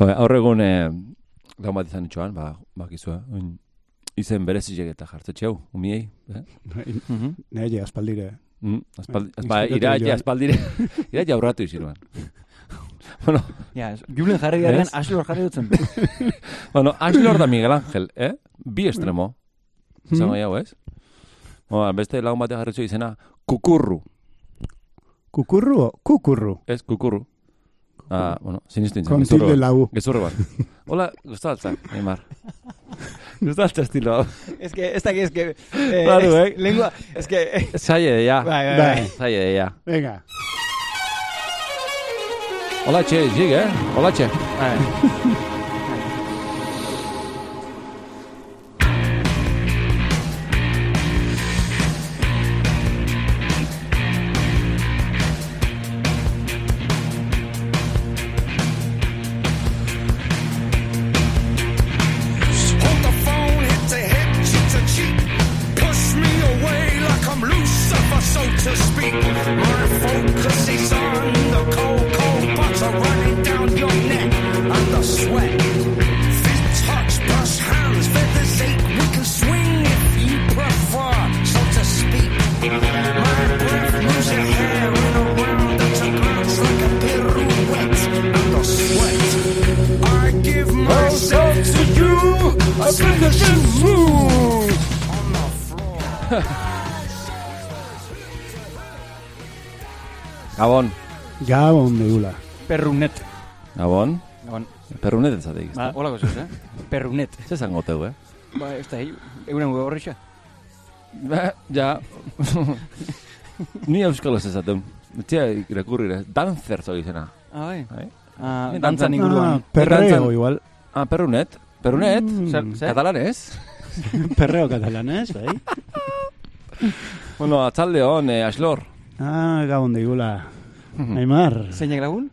Jo, aurre egun eh, lagun bat izan itxoan, ba, bakizua, oin, izen berezizek eta jartzetxe hau, umiei. Eh? Mhm. Nire aspaldire. Mm, aspaldi, Bai, aspa, inspektatu iraia, aspaldire, iraia aurratu iziruan. bueno, Ja, es- Julen jarri Ez? aslor jarri dutzen. bueno, Axlor da Miguel Ángel, eh? Bi estremo. Zango jau, ez? Bueno, beste lagun batek jarritzu izena, kukurru. Kukurru o kukurru? Ez, kukurru. Ah, bueno, sinistu intzen. Con gezurro tilde bat. lau. Gezurro bat. Hola, gustaltza, Neymar. gustaltza estilo hau. Es que, ez da que, es que... Eh, Claro, eh. Lengua, es que... Zaie de ya. Bai, bai, Bai. bai. Zaie de ya. Venga. Hola, txe, zig, eh? Hola, txe. Bai. Ez zateik, Ba, hola gozuz, eh? Perrunet. Zer zango teu, eh? Ba, ez da, euren gu horreixa. Ba, ja. Ni euskal ez ezaten. Tia irakurrire. Dancer zoi izena. Ah, bai. Bai. Ah, dantzan inguruan. Ah, perreo igual. Ah, perrunet. Perrunet. Mm. Katalanez. Perreo katalanez, bai? Bueno, atzalde hon, eh, Aslor. Ah, gabon deula. Aimar. Zeinak lagun?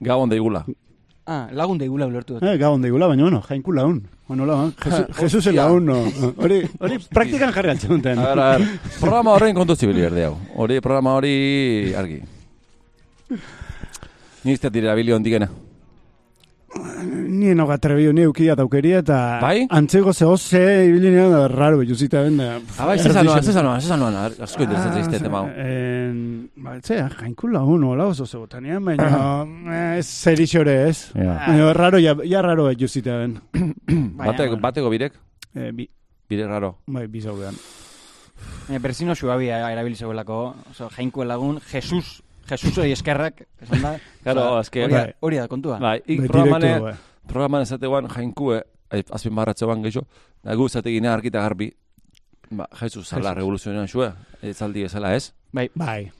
Gabon deigula. Ah, lagun deigula ulertu dut. Eh, gabon deula, baina bueno, jainku laun. Bueno, laun. Jesus, Jesus Hostia. laun, no. Hori, hori praktikan jarri altzen duten. A ver, a ver. Programa horrein kontu zibili berde hau. Hori, programa hori argi. Ni izte tira bilio ondikena. Ni eno gatrebio ni eukia taukeria eta Bai? antzego zego ze ibilinean da raro betuzita benda. Ah, bai, zezan noan, zezan noan, zezan noan. Asko interesatzen izte tema hau. En, ba, zea, jainku lagun, hola oso zegotanean, baina eh, ez zerixore ez. Baina raro, ja, ja raro betuzita ben. Bateko, bateko birek, Eh, bi, bire raro. bai, bi zaudean. Eh, Berzino suabia erabili zegoelako, oso, jainko lagun, Jesus, Jesusoi eskerrak, esan da. Claro, Osea, eske- hori da- Bai. Hori da kontua. Bai, ik Bai, programane, direkto, bai. programan ezateguan jainkue, azpin barratze ban gehiago, da gu zategine argita garbi, ba, Jesus, zala, Jesus. revoluzionean xue, etzaldi ezala ez? Bai, Bai.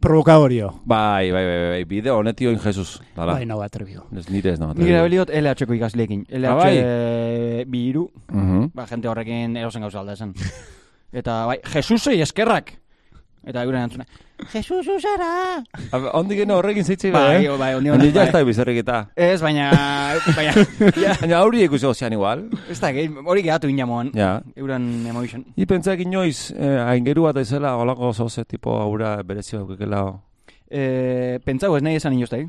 Provokadorio. Bai, bai, bai, bai, bideo honetioin Jesus, dala. Bai, no atrebio. Ez nire ez no. Nik erabiliot LH-ko ikasleekin. LH Ah, bai. eh, bi hiru, Mhm. ba, jente horrekin erosen gauza alda esan. Eta, bai, Jesusei eskerrak. Eta euren antzuna, Jesus usara! Ondik geno horrekin zeitzei Bai, bai, bai, ondi Handi honek, ja ez da bai. bizarrik eta. Ez, baina, baina, ja, Baina hori ikusi ozean igual. ez da, hori gehatu inamoan. Ja. Euren emotion. I pentsak inoiz, eh, aingeru bat ezela, holako zoze, tipo, aura berezi daukekela. Eh, pentsau ez nahi esan inoztai.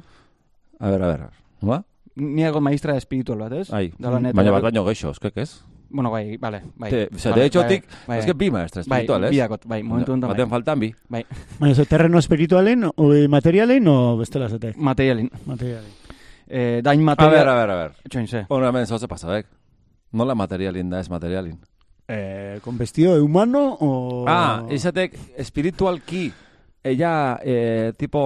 A ber, a ber. Ba? Niago maestra espiritual bat, ez? Ai, baina bat baino geixo, eskek ez? Bueno, bai, vale, bai. Te, o sea, Vale, de hecho, bai, tik, bai, es que bi maestra bai, espiritual, ez? biakot, bai, momentu honetan, Baten bai. faltan bi. bai. Baina ze terreno espiritualen, o materialen, o bestela zetek? Materialin. Materialen. Eh, dain A material... ber, a ber, a ber. Etxoin, ze. Hora hemen zoze pasadek. Nola materialin da ez materialin. Eh, con vestido de humano, o... Ah, izatek espiritualki ella eh, tipo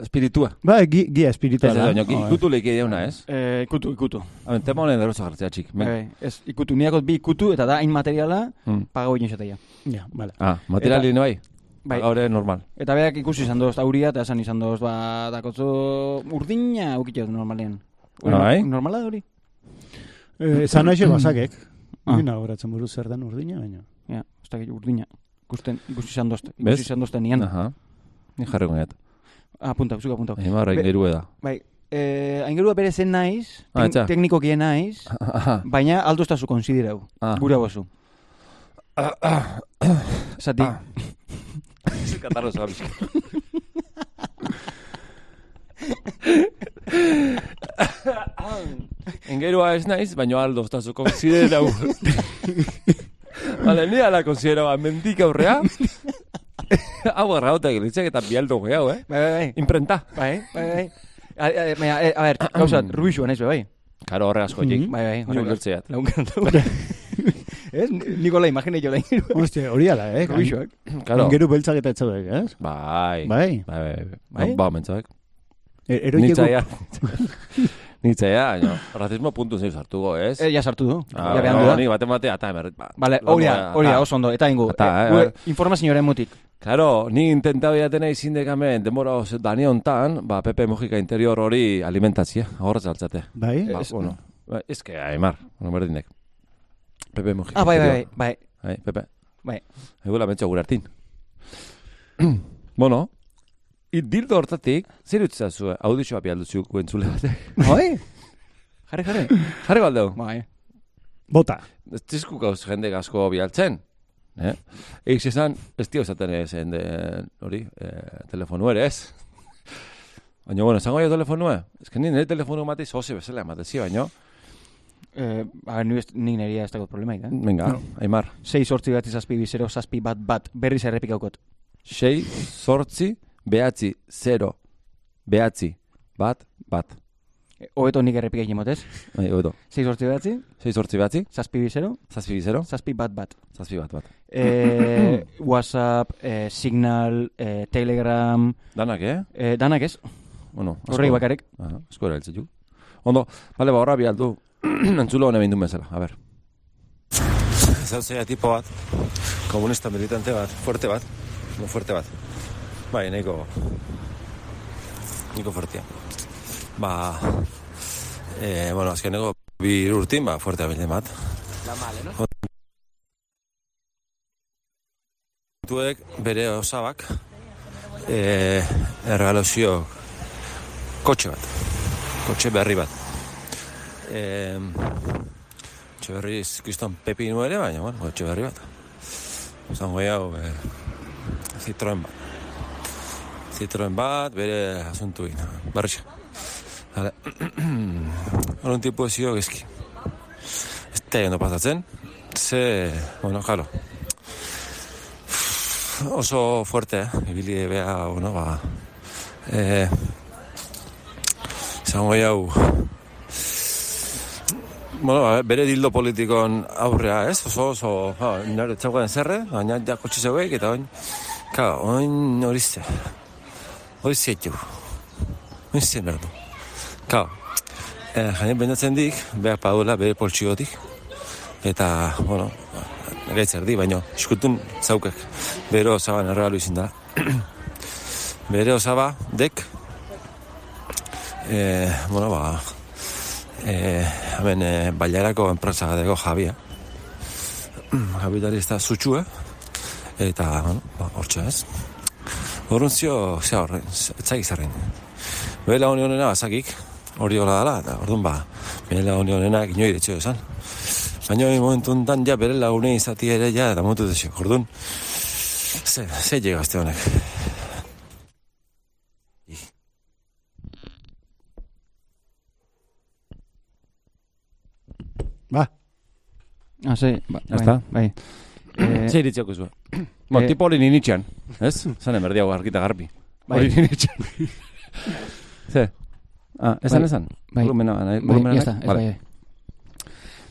espiritua. Ba, gi, gia Ez espirituala. ez, baina Oh, ikutu leki deuna, ez? Eh, ikutu, ikutu. Hemen tema honen eroso jartzea txik. Bai, bai, ez, ikutu, niakot bi ikutu, eta da hain materiala, Mm. pagau egin zatea. Ja, vale. Ah, materialin bai? Bai. Gaur normal. Eta berak ikusi izan doz auria, eta esan izan doz, ba, dakotzu urdina ukitxot normalean. Hori, Bai. Normala da hori? Eh, esan naixe basakek. Ah. Gina horatzen buruz zer den urdina, baina. Ja, ez dakit urdina. Ikusten, ikusi izan doz, Bez? ikusi izan dozten nian. Aha. Ni jarriko net. Ah, punta, zuka punta. Horrein Be- geru eda. Bai, eh, aingerua bere zen naiz, Ah, etxa. teknikokie naiz, baina aldo estazu konsiderau, Ah. gure bozu. Zati, Ah. Katarro zoa bizka. Engerua ez naiz, baino aldo estazu konsiderau. Vale, ni ala konsiderau mendik aurrea. Hau errauta egilitzek eta bialdo gehiago, eh? Bai, bai, bai. Imprenta. Bai, bai, bai. A, a, a, a, a ver, gauzat, rubixua naiz, bai. Karo horre asko jik. Bai, bai, Ni ulertzeat. Lagun kanta. Ez, Nikola, imagine jo lehin. Hostia, hori ala, eh? Rubixoak. Karo. Geru beltzak eta etzaudek, eh? Bai. Bai. Bai, bai, bai. Bai? Ba, mentzoek. Nitzaia. Nitzaia, no. Racismo puntu zeiz hartugo, ez? Eh, ja sartu du. Ah, ja behan no, du da. Ni bate bate ata emerrit. Ba. Vale, hori da, hori da, oso ondo. Eta ingo, Ata, eh, eh, informazioaren mutik. Claro, ni intentau jatena izin dekamen, denbora oso dani hontan, ba, Pepe Mojika interior hori alimentatzia, horretz altzate. Bai? Ba, bueno, ba, ez que, aimar, bueno, berdinek. Pepe Mojika Ah, bai, bai, bai, bai. Bai, Pepe. Bai. Egula mentxo gure hartin. bueno, dildo hortatik, zer utzazu, audizioa bialdutzu entzule batek. Bai? Jarri, jarri. Jarri baldeu. Bai. Bota. Ez tizku gauz jende asko bialtzen. Eh? Eix esan, ez tio esaten ezen de, hori, eh, telefonu ere ez. Baina, bueno, esango jo telefonua. Ez que ni nire telefonu mati zoze bezala ematezi, baina. Eh, a ver, ni, best- ni neria ez dago problemaik, eh? Venga, Aimar. 6 sortzi bat zazpi bizero, zazpi bat bat, berriz errepikaukot. Sei, sortzi, behatzi, zero, behatzi, bat, bat. Hobeto nik errepikaik jemotez. Bai, hobeto. 6 sortzi batzi, Sei, sortzi, behatzi, zazpi bizero, zazpi, zero, zazpi bat bat. zazpi, bat, bat. Eh, WhatsApp, eh, Signal, eh, Telegram, Danak, eh? eh, danak ez? Bueno, asko- Horrek bakarek. Aha, asko erabiltzen ju. Ondo, bale, ba, horra bialdu. Entzulo hone bindu bezala, a ber. Zauzea tipo bat, komunista militante bat, fuerte bat, no fuerte bat. Bai, nahiko, nahiko fuertea. Ba, eh, bueno, azkeneko bi urtin, ba, fuerte abilden bat. Tuek bere osabak, eh, erregalozio kotxe bat, kotxe berri bat. Eh, kotxe berri izkiston pepinu ere, baina, bueno, kotxe berri bat. Zango hau, eh, Citroen bat. Citroen bat, bere asuntuin, berrixa. Hale, horren tipu ezio gezki. Ez da ondo pasatzen, ze, bueno, jalo, oso fuerte, eh? ibili bea, bueno, ba, eh, zango hau, bueno, ba, bere dildo politikon aurrea, ez? Oso, oso, ba, nire txaukan zerre, baina ja kotxe zeuek, eta oin, ka, oin hori ze, hori ze jo, hori ze nerdu. Ka, eh, jainen bendatzen dik, behar padula, bere poltsiotik, eta, bueno, gaitz erdi, baino, iskutun zaukek, bere osaban erregalu izin da. bere osaba, dek, eh, bueno, ba, eh, hemen eh, bailarako enpresa dago Javia. Kapitalista zutxue, eta, bueno, ba, hortxe ez. Horren zio, zea horren, etzak izarren. Bela honi honena bazakik, hori hola dala, eta orduan ba, bela honi honena ginoi detxeo esan. Baina hori momentu enten ja bere lagunei izati ere ja, eta momentu detxeo. Orduan, ze, ze llegazte honek. Ba, Ah, sí. Ba, Ya está. Bai. Eh, Zer iritziako zuen? Bo, eh, tipo hori ninitxean, ez? Zan emerdiago argita garbi. Bai. Hori ninitxean. Ze? Ah, esan Bai. esan? Bai. Volumena, bai, volumena ez Vale. bai, bai.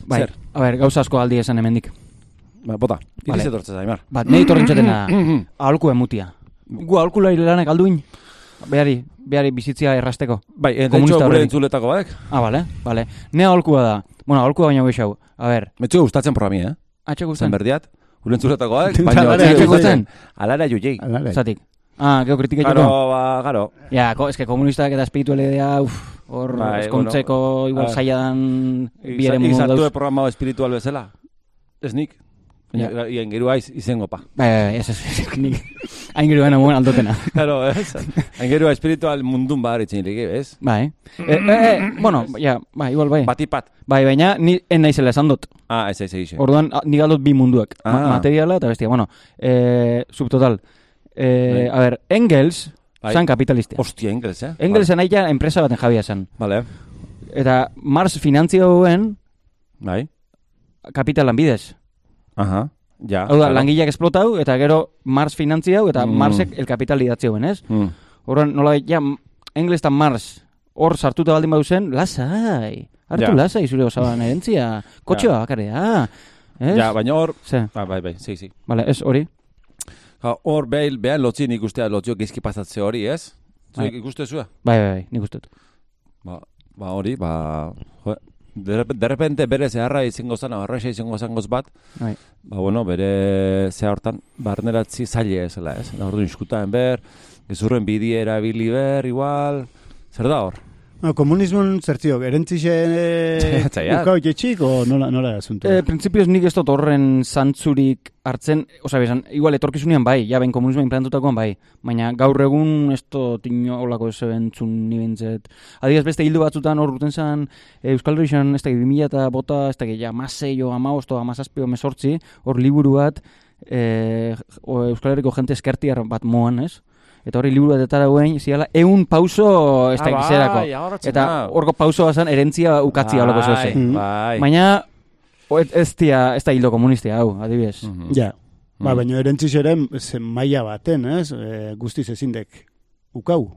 Bai, Zer? a ver, gauza asko aldi esan hemendik. Ba, bota, Vale. iriz etortzez, Aimar. Bat, nahi torren txatena aholku emutia. Gu aholkulari lanak alduin? Behari, behari bizitzia errasteko. Bai, eta Komunista etxo gure entzuletako baek. Ah, vale, vale. Ne aholkua da. Bueno, aholkua baina geixau. A ver, Metxo gustatzen programi, eh? atxe Zan guztan. berdiat, gure entzuletako baek, baina atxe gustatzen. gustatzen. Alara juei. alare. Zatik. Ah, gero kritika Garo, joko. ba, garo. Ja, ko, eske komunistak eta espiritualidea, uf, hor Bai, eskontzeko igual ah. zaila dan bi ere mundu Izartu dauz. programa espiritual bezala. Ez nik. Baina, Ian geru aiz, izengo pa. Bai, bai, bai, ez, ez, ez, nik, hain gero gana aldotena. Claro, ez? Engero espiritual mundun bar itzen lege, ez? Bai. Eh, eh, eh, bueno, ja, bai, igual, bai. Batipat. Bai, baina ni en naizela esan dut. Ah, ez, ez, ez. Orduan, nik aldot bi munduak. Ma- Ah. materiala eta bestia. Bueno, eh, subtotal. Eh, Bai. a ver, Engels, Bai. zan kapitalistia. Hostia, Engels, eh? Engels nahi ja enpresa baten jabia zen. Vale. Eta Mars finantzioen Bai. kapitalan bidez. Aha. Ja. Hau da, claro. langileak esplotau, eta gero Mars finantziau, eta Mm. Marsek el kapital idatzioen, ez? Mm. Horren, nola, ja, Engles eta Mars, hor sartuta baldin badu zen, lasai, hartu Ja. lasai zure osaban erentzia, kotxea bakarea, ez? Ja, baina hor, ah, bai, bai, sí, sí. vale, ez hori. Ja, Hor, behil, behan lotzi nik ustea lotzio gizki pasatze hori, ez? Bai. ikuste zua? Bai, bai, bai, nik uste. Ba, ba hori, ba... Jo, de, de repente bere zeharra izango zan, horreixa izango zangoz bat, Bai. ba, bueno, bere zea hortan, barneratzi zaile ezela, ez? Da, orduan iskutaen ber, gezurren bidi erabili ber, igual... Zer da hor? No, komunismon zertziok, erentzixe ukau jetxik, o nola, nola asunto? E, Printzipioz nik ez dut horren zantzurik hartzen, oza, bezan, igual etorkizunean bai, ja ben komunismo implantutakoan bai, baina gaur egun ez dut inolako ez entzun ni bintzet. Adibidez beste hildo batzutan hor urten zen e, Euskal Herrixan ez da 2000 eta bota, ez da ja masei o amaosto, amazazpio mesortzi, hor liburu bat e, Euskal Herriko jente eskertiar bat moan, ez? Eta hori liburu bat etara guen, ziala, eun pauso ez da gizerako. Eta horko pauso bazan erentzia ukatzia holako zoze. Mm. Bai. Baina ez, dia, ez da hildo komunistia, hau, adibidez. Mhm. Ja. Ba, Mm. baina erentzixeren zen maila baten, ez? E, guztiz ezindek ukau.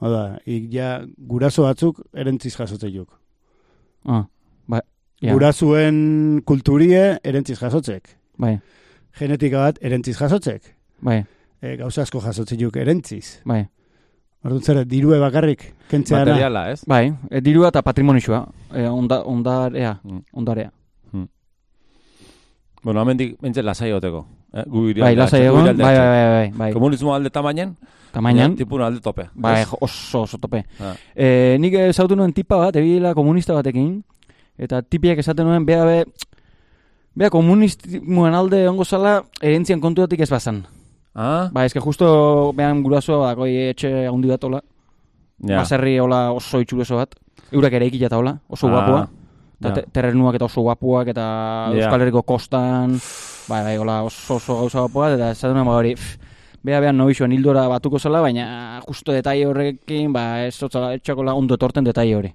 Oda, ik ja guraso batzuk erentziz jasotzen juk. Ah, ba, ja, Gurasuen kulturie erentziz jasotzek. bai, Genetika bat erentziz jasotzek. bai, E, gauza asko jasotzen juk erentziz. bai. Orduan zer, dirue bakarrik, kentzea da. Materiala, ez? Bai, e, dirua eta patrimonixua, e, onda, ondarea, Mm. ondarea. Bueno, amendik, bentsen lasai goteko. Eh? Gu Bai, lasai egon, bai, bai, bai, bai, bai. Komunismo alde tamainen, Tamainan, tipun alde tope. bai, oso, oso tope. Ah. E, nik ezautu nuen tipa bat, ebilela komunista batekin, eta tipiak esaten nuen, bea be, bea komunistimoen alde ongo zala, erentzian kontuatik ez bazan. Ah, Ba, eske justo behan guraso, bakoi etxe handi bat ja. baserri hola oso itxureso bat, eurak ere ikila eta hola, oso Ah, guapua. Eta ja. te- terrenuak eta oso guapuak eta Ja. Euskal Herriko kostan, bai, bai, hola oso oso gauza guapuak, eta esaten nuen, ba, hori, bea behan nobixoan hildora batuko zela, baina justo detaile horrekin, ba, ez zotzala etxakola ondo etorten detaile hori.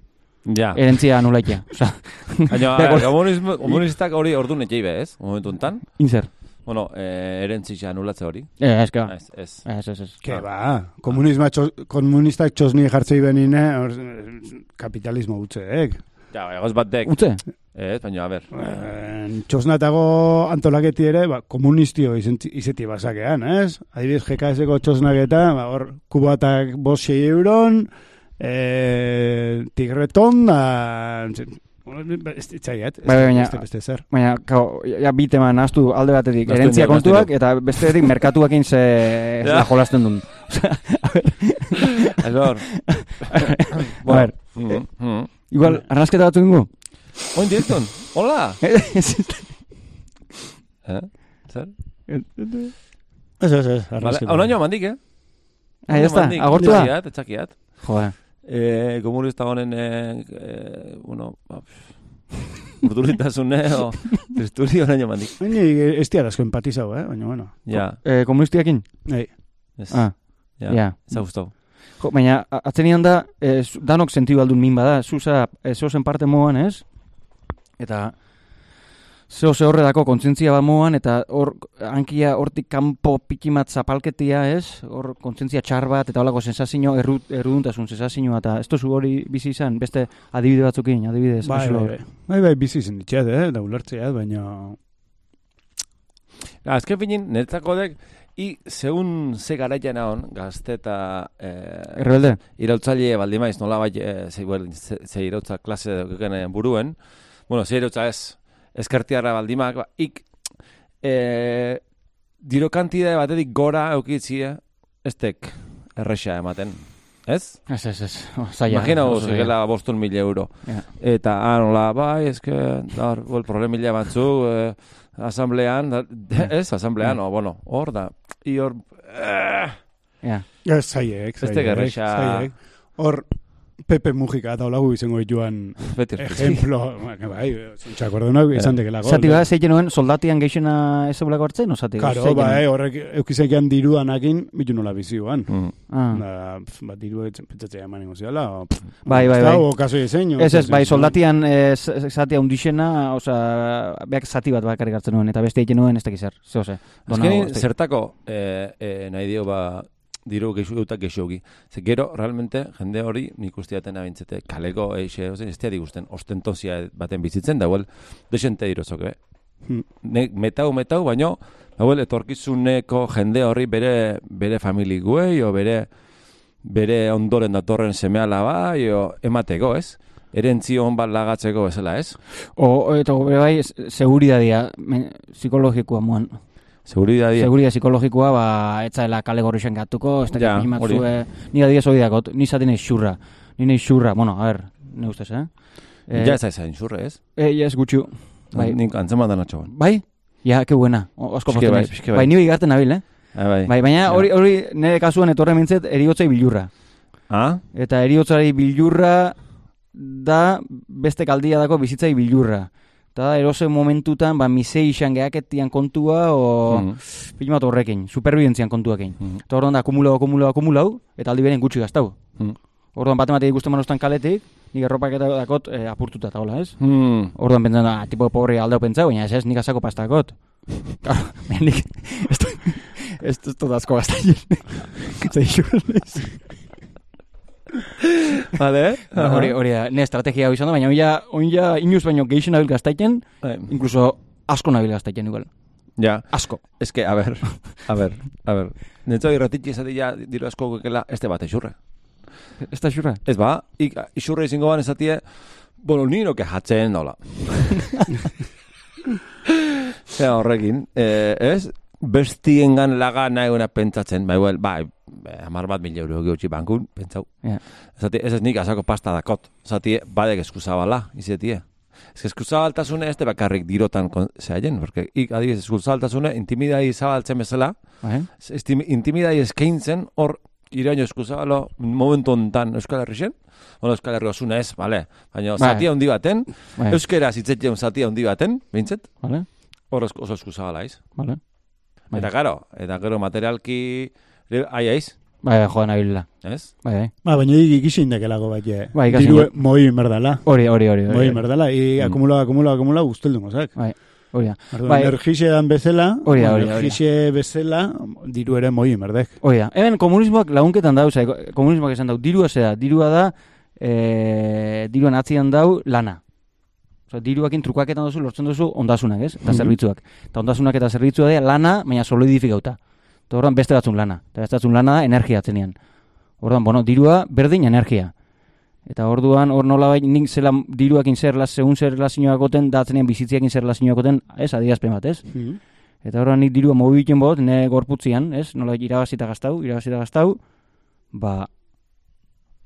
Ja. Erentzia nulaikia. Baina, komunistak hori ordu netxei be, ez? Momentu enten. inzer. Bueno, eh, erentzitza anulatze hori. Eh, ez, que, Ez, ez. ez, ez, ez. Ke ba, komunisma txos, komunistak txosni jartzei benine, hor, kapitalismo utzeek. Ja, egoz bat dek. Utze? Ez, baina, a ber. Eh, txosnatago antolaketi ere, ba, komunistio izeti basakean, ez? Adibidez, GKS-eko txosnaketa, ba, hor, kubatak bos sei euron, eh, tigreton, da... Ez ditzaiat, ez Bai, bai, baina- beste, beste zer. Baina, kao, ja, bi tema alde batetik, erentzia kontuak, eta bestetik merkatuakin ze Ja. la jolasten duen. Ez hor. A ver, Mm, mm. igual, arrasketa batzu ingo? Oin direkton, hola! Ez, Eh? Zer? Ez, ez, ez, Vale, onaino mandik, eh? ah, ya está, agortu da? Etxakiat, etxakiat. Joder. Eh, komunista honen, eh, eh, bueno, ba, urdurintasune, o, tristuri onaino mandik. Baina ez diar asko empatizau, eh? Baina, bueno. Ja. Ja, Eh, komunistiakin? Ei, ez. Ah, ja. ja. Ez gustau. Jo, baina, a- atzenian da, eh, zu- danok sentidu aldun min bada, zuza, eh, zozen parte moan, ez? Eta, zeo ze horredako kontzientzia bat moan, eta hor, hankia hortik kanpo pikimat zapalketia, ez? Hor, kontzientzia txar bat, eta holako sensazio, erru, erruduntasun sensazioa, eta ez tozu hori bizi izan, beste adibide batzukin, adibidez. bai, bai, bai. Bai, bai, bizi zen ditxeat, eh? Da ulertzeat, baina... Ja, azken finin, netzako dek, i zeun ze garaian hon, gazte eta eh, Errebelde? irautzaile baldin maiz, nola bai, eh, ze, ze irautza klase duken buruen, bueno, ze irautza ez, eskertiarra baldimak, ba, ik, eh, diro kantide batetik gora eukitzie, ez tek erresa ematen, ez? Ez, ez, ez. Oh, zaila. Imagina zigela bostun mila euro. Ja. Eta, ah, nola, bai, eske, dar, bol, problemilla batzuk, eh, asamblean, da, ez, asamblean, o, bueno, hor da, i hor, eh, Ja. Ez, zaiek, zaiek, gerresa. zaiek. Hor, Pepe Mujika eta olagu izango Beti ejemplo, bai, zuntxak ordunak izan dekelako. Zati ba, zeiten nuen soldatian geixena ez zeulako hartzen, o zati? Karo, bai, horrek eukizekian diruanakin, bitu nola bizioan. Mm. Ah. Da, ba, diru pentsatzea eman ingo o, Bai, bai, bai. o kaso diseño. Ez ez, bai, soldatian eh, z- zatia undixena, oza, beak zati bat bakarrik hartzen nuen, eta beste egiten nuen ez dakiz zer, zeo ze. Azkenin, zertako eh, eh, nahi dio ba, diru geixu dutak geixugi. Ze gero, realmente, jende hori nik usteaten abintzete kaleko eixe, ozen, ez diari gusten, ostentozia baten bizitzen, da, well, desente dirozok, eh? Hmm. Ne, metau, metau, baino, da, well, etorkizuneko jende horri bere, bere familiguei, o bere, bere ondoren datorren seme alaba, o emateko, ez? Erentzion bat lagatzeko bezala, ez? O, eta bere bai, seguridadia, psikologikoa muan. Seguridadia. Seguridad psikologikoa, ba, etzaela kale gorrixen gatuko, ez da Ja, ja, hori. ni adiez hori dakot, ni zaten xurra. Ni nahi xurra, bueno, a ver, ne ustez, eh? Eh, Ja ez da zain zurre, ez? eh, ja, ez gutxu. Bai, Nik antzeman da natxoan. bai? Ja, que buena. Osko postu bai, bai. Bai, ni bigarten nabil, eh? Ah, bai. Bai, baina hori hori nire kasuan etorre mintzet eriotzai bilurra. Ah? Eta eriotzari bilurra da beste kaldia dako bizitzai bilurra. Eta da, erose momentutan, ba, misei izan geaketian kontua, o mm. bat horrekin, superbidentzian kontuakin. Mhm. Eta orduan da, akumulau, akumulau, akumulau, eta aldi beren gutxi gaztau. Mhm. Orduan bat ematik ikusten manostan kaletik, nik erropak eta dakot e, apurtuta eta hola, ez? Hmm. Orduan pentsan da, tipo pobre aldeu pentsa, baina ez ez, nik asako pastakot. Claro, nik, ez du, ez du asko Vale, Ba, Hori, hori da, ne estrategia hau izan da, baina oin ja inuz baino geixen nabil gaztaiten, Bai. incluso asko nabil gaztaiten igual. Ja, Asko. es que, a ver, a ver, a ver. Netzo irratitxe esate ja diru asko gukela este bat eixurre. Ez da xurra? Ez ba, ik, ixurre izango ban esatie, bueno, nino kejatzen nola. Zer horrekin, eh, ez? Bestiengan laga nahi guna pentsatzen, bai, well, bai, hamar bat mil euro geutxi bankun, pentsau. Ja. Zati, ez ez nik asako pasta dakot. Zati, badek eskuzabala, izetie. Ez que eskuzabaltasune ez de bakarrik dirotan zehaien, porque ik adibidez eskuzabaltasune intimidai zabaltzen bezala, Bai? esti- intimidai eskaintzen hor iraino eskuzabalo momentu hontan Euskal Herrixen, Bueno, Euskal Herri osuna ez, bale, baina Bai. zati handi baten, Bai. euskera zitzetzen zati handi baten, bintzet, Vale? hor oso eskuzabala iz. Vale? Bai. Eta gero, eta gero materialki, ai aiz, Bai, bai, joan nabilela. ez? Bai, bai. Ba, baina ikisin dekelako bat, je. Bai, ikasi Diru moi merdala. Hori, hori, hori. Moi hori. merdala, i Mm. akumula, akumula, akumula, guzteldu mozak. Bai, hori da. Bai. energixe dan bezala, Hori da, hori energixe bezala, diru ere moi merdek. Hori da. Hemen komunismoak lagunketan dau, oza, komunismoak esan dau, dirua zeda, dirua da, e, diruan atzian dau lana. Oza, diruakin trukaketan duzu, lortzen duzu ondasunak, ez? Eta Mhm. zerbitzuak. Eta ondasunak eta zerbitzua dira lana, baina solidifikauta. Eta orduan beste batzun lana. Eta beste batzun lana da energia atzenean. Orduan, bueno, dirua berdin energia. Eta orduan, hor nola bai, nik zela diruakin zer, las, segun zer relazioak goten, da atzenean bizitziakin zer relazioak goten, ez, adierazpen bat, ez? Mhm. Eta horren nik dirua mobitzen bot, ne gorputzian, ez? Nola irabazita gaztau, irabazita gaztau, ba,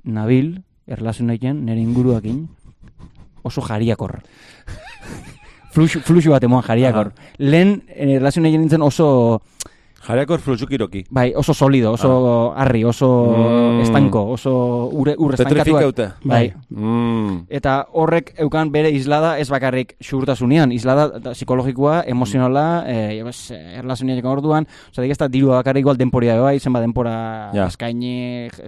nabil, erlazio nahiken, nire inguruakin, oso jariakor. fluxu, fluxu bat emoan jariakor. Lehen, eh, erlazio nahiken nintzen oso, Jareakor fluxukiroki. bai, oso solido, oso harri, oso Mm. estanko, oso ure, ur. Petrifikaute. Bai. Mm. Eta horrek eukan bere islada ez bakarrik xurtasunean, islada da, psikologikoa, emozionala, eh, bas, erlazionean orduan, oza, ez da dirua bakarrik igual denporia bai, zenba denpora Ja. eskaini, ez,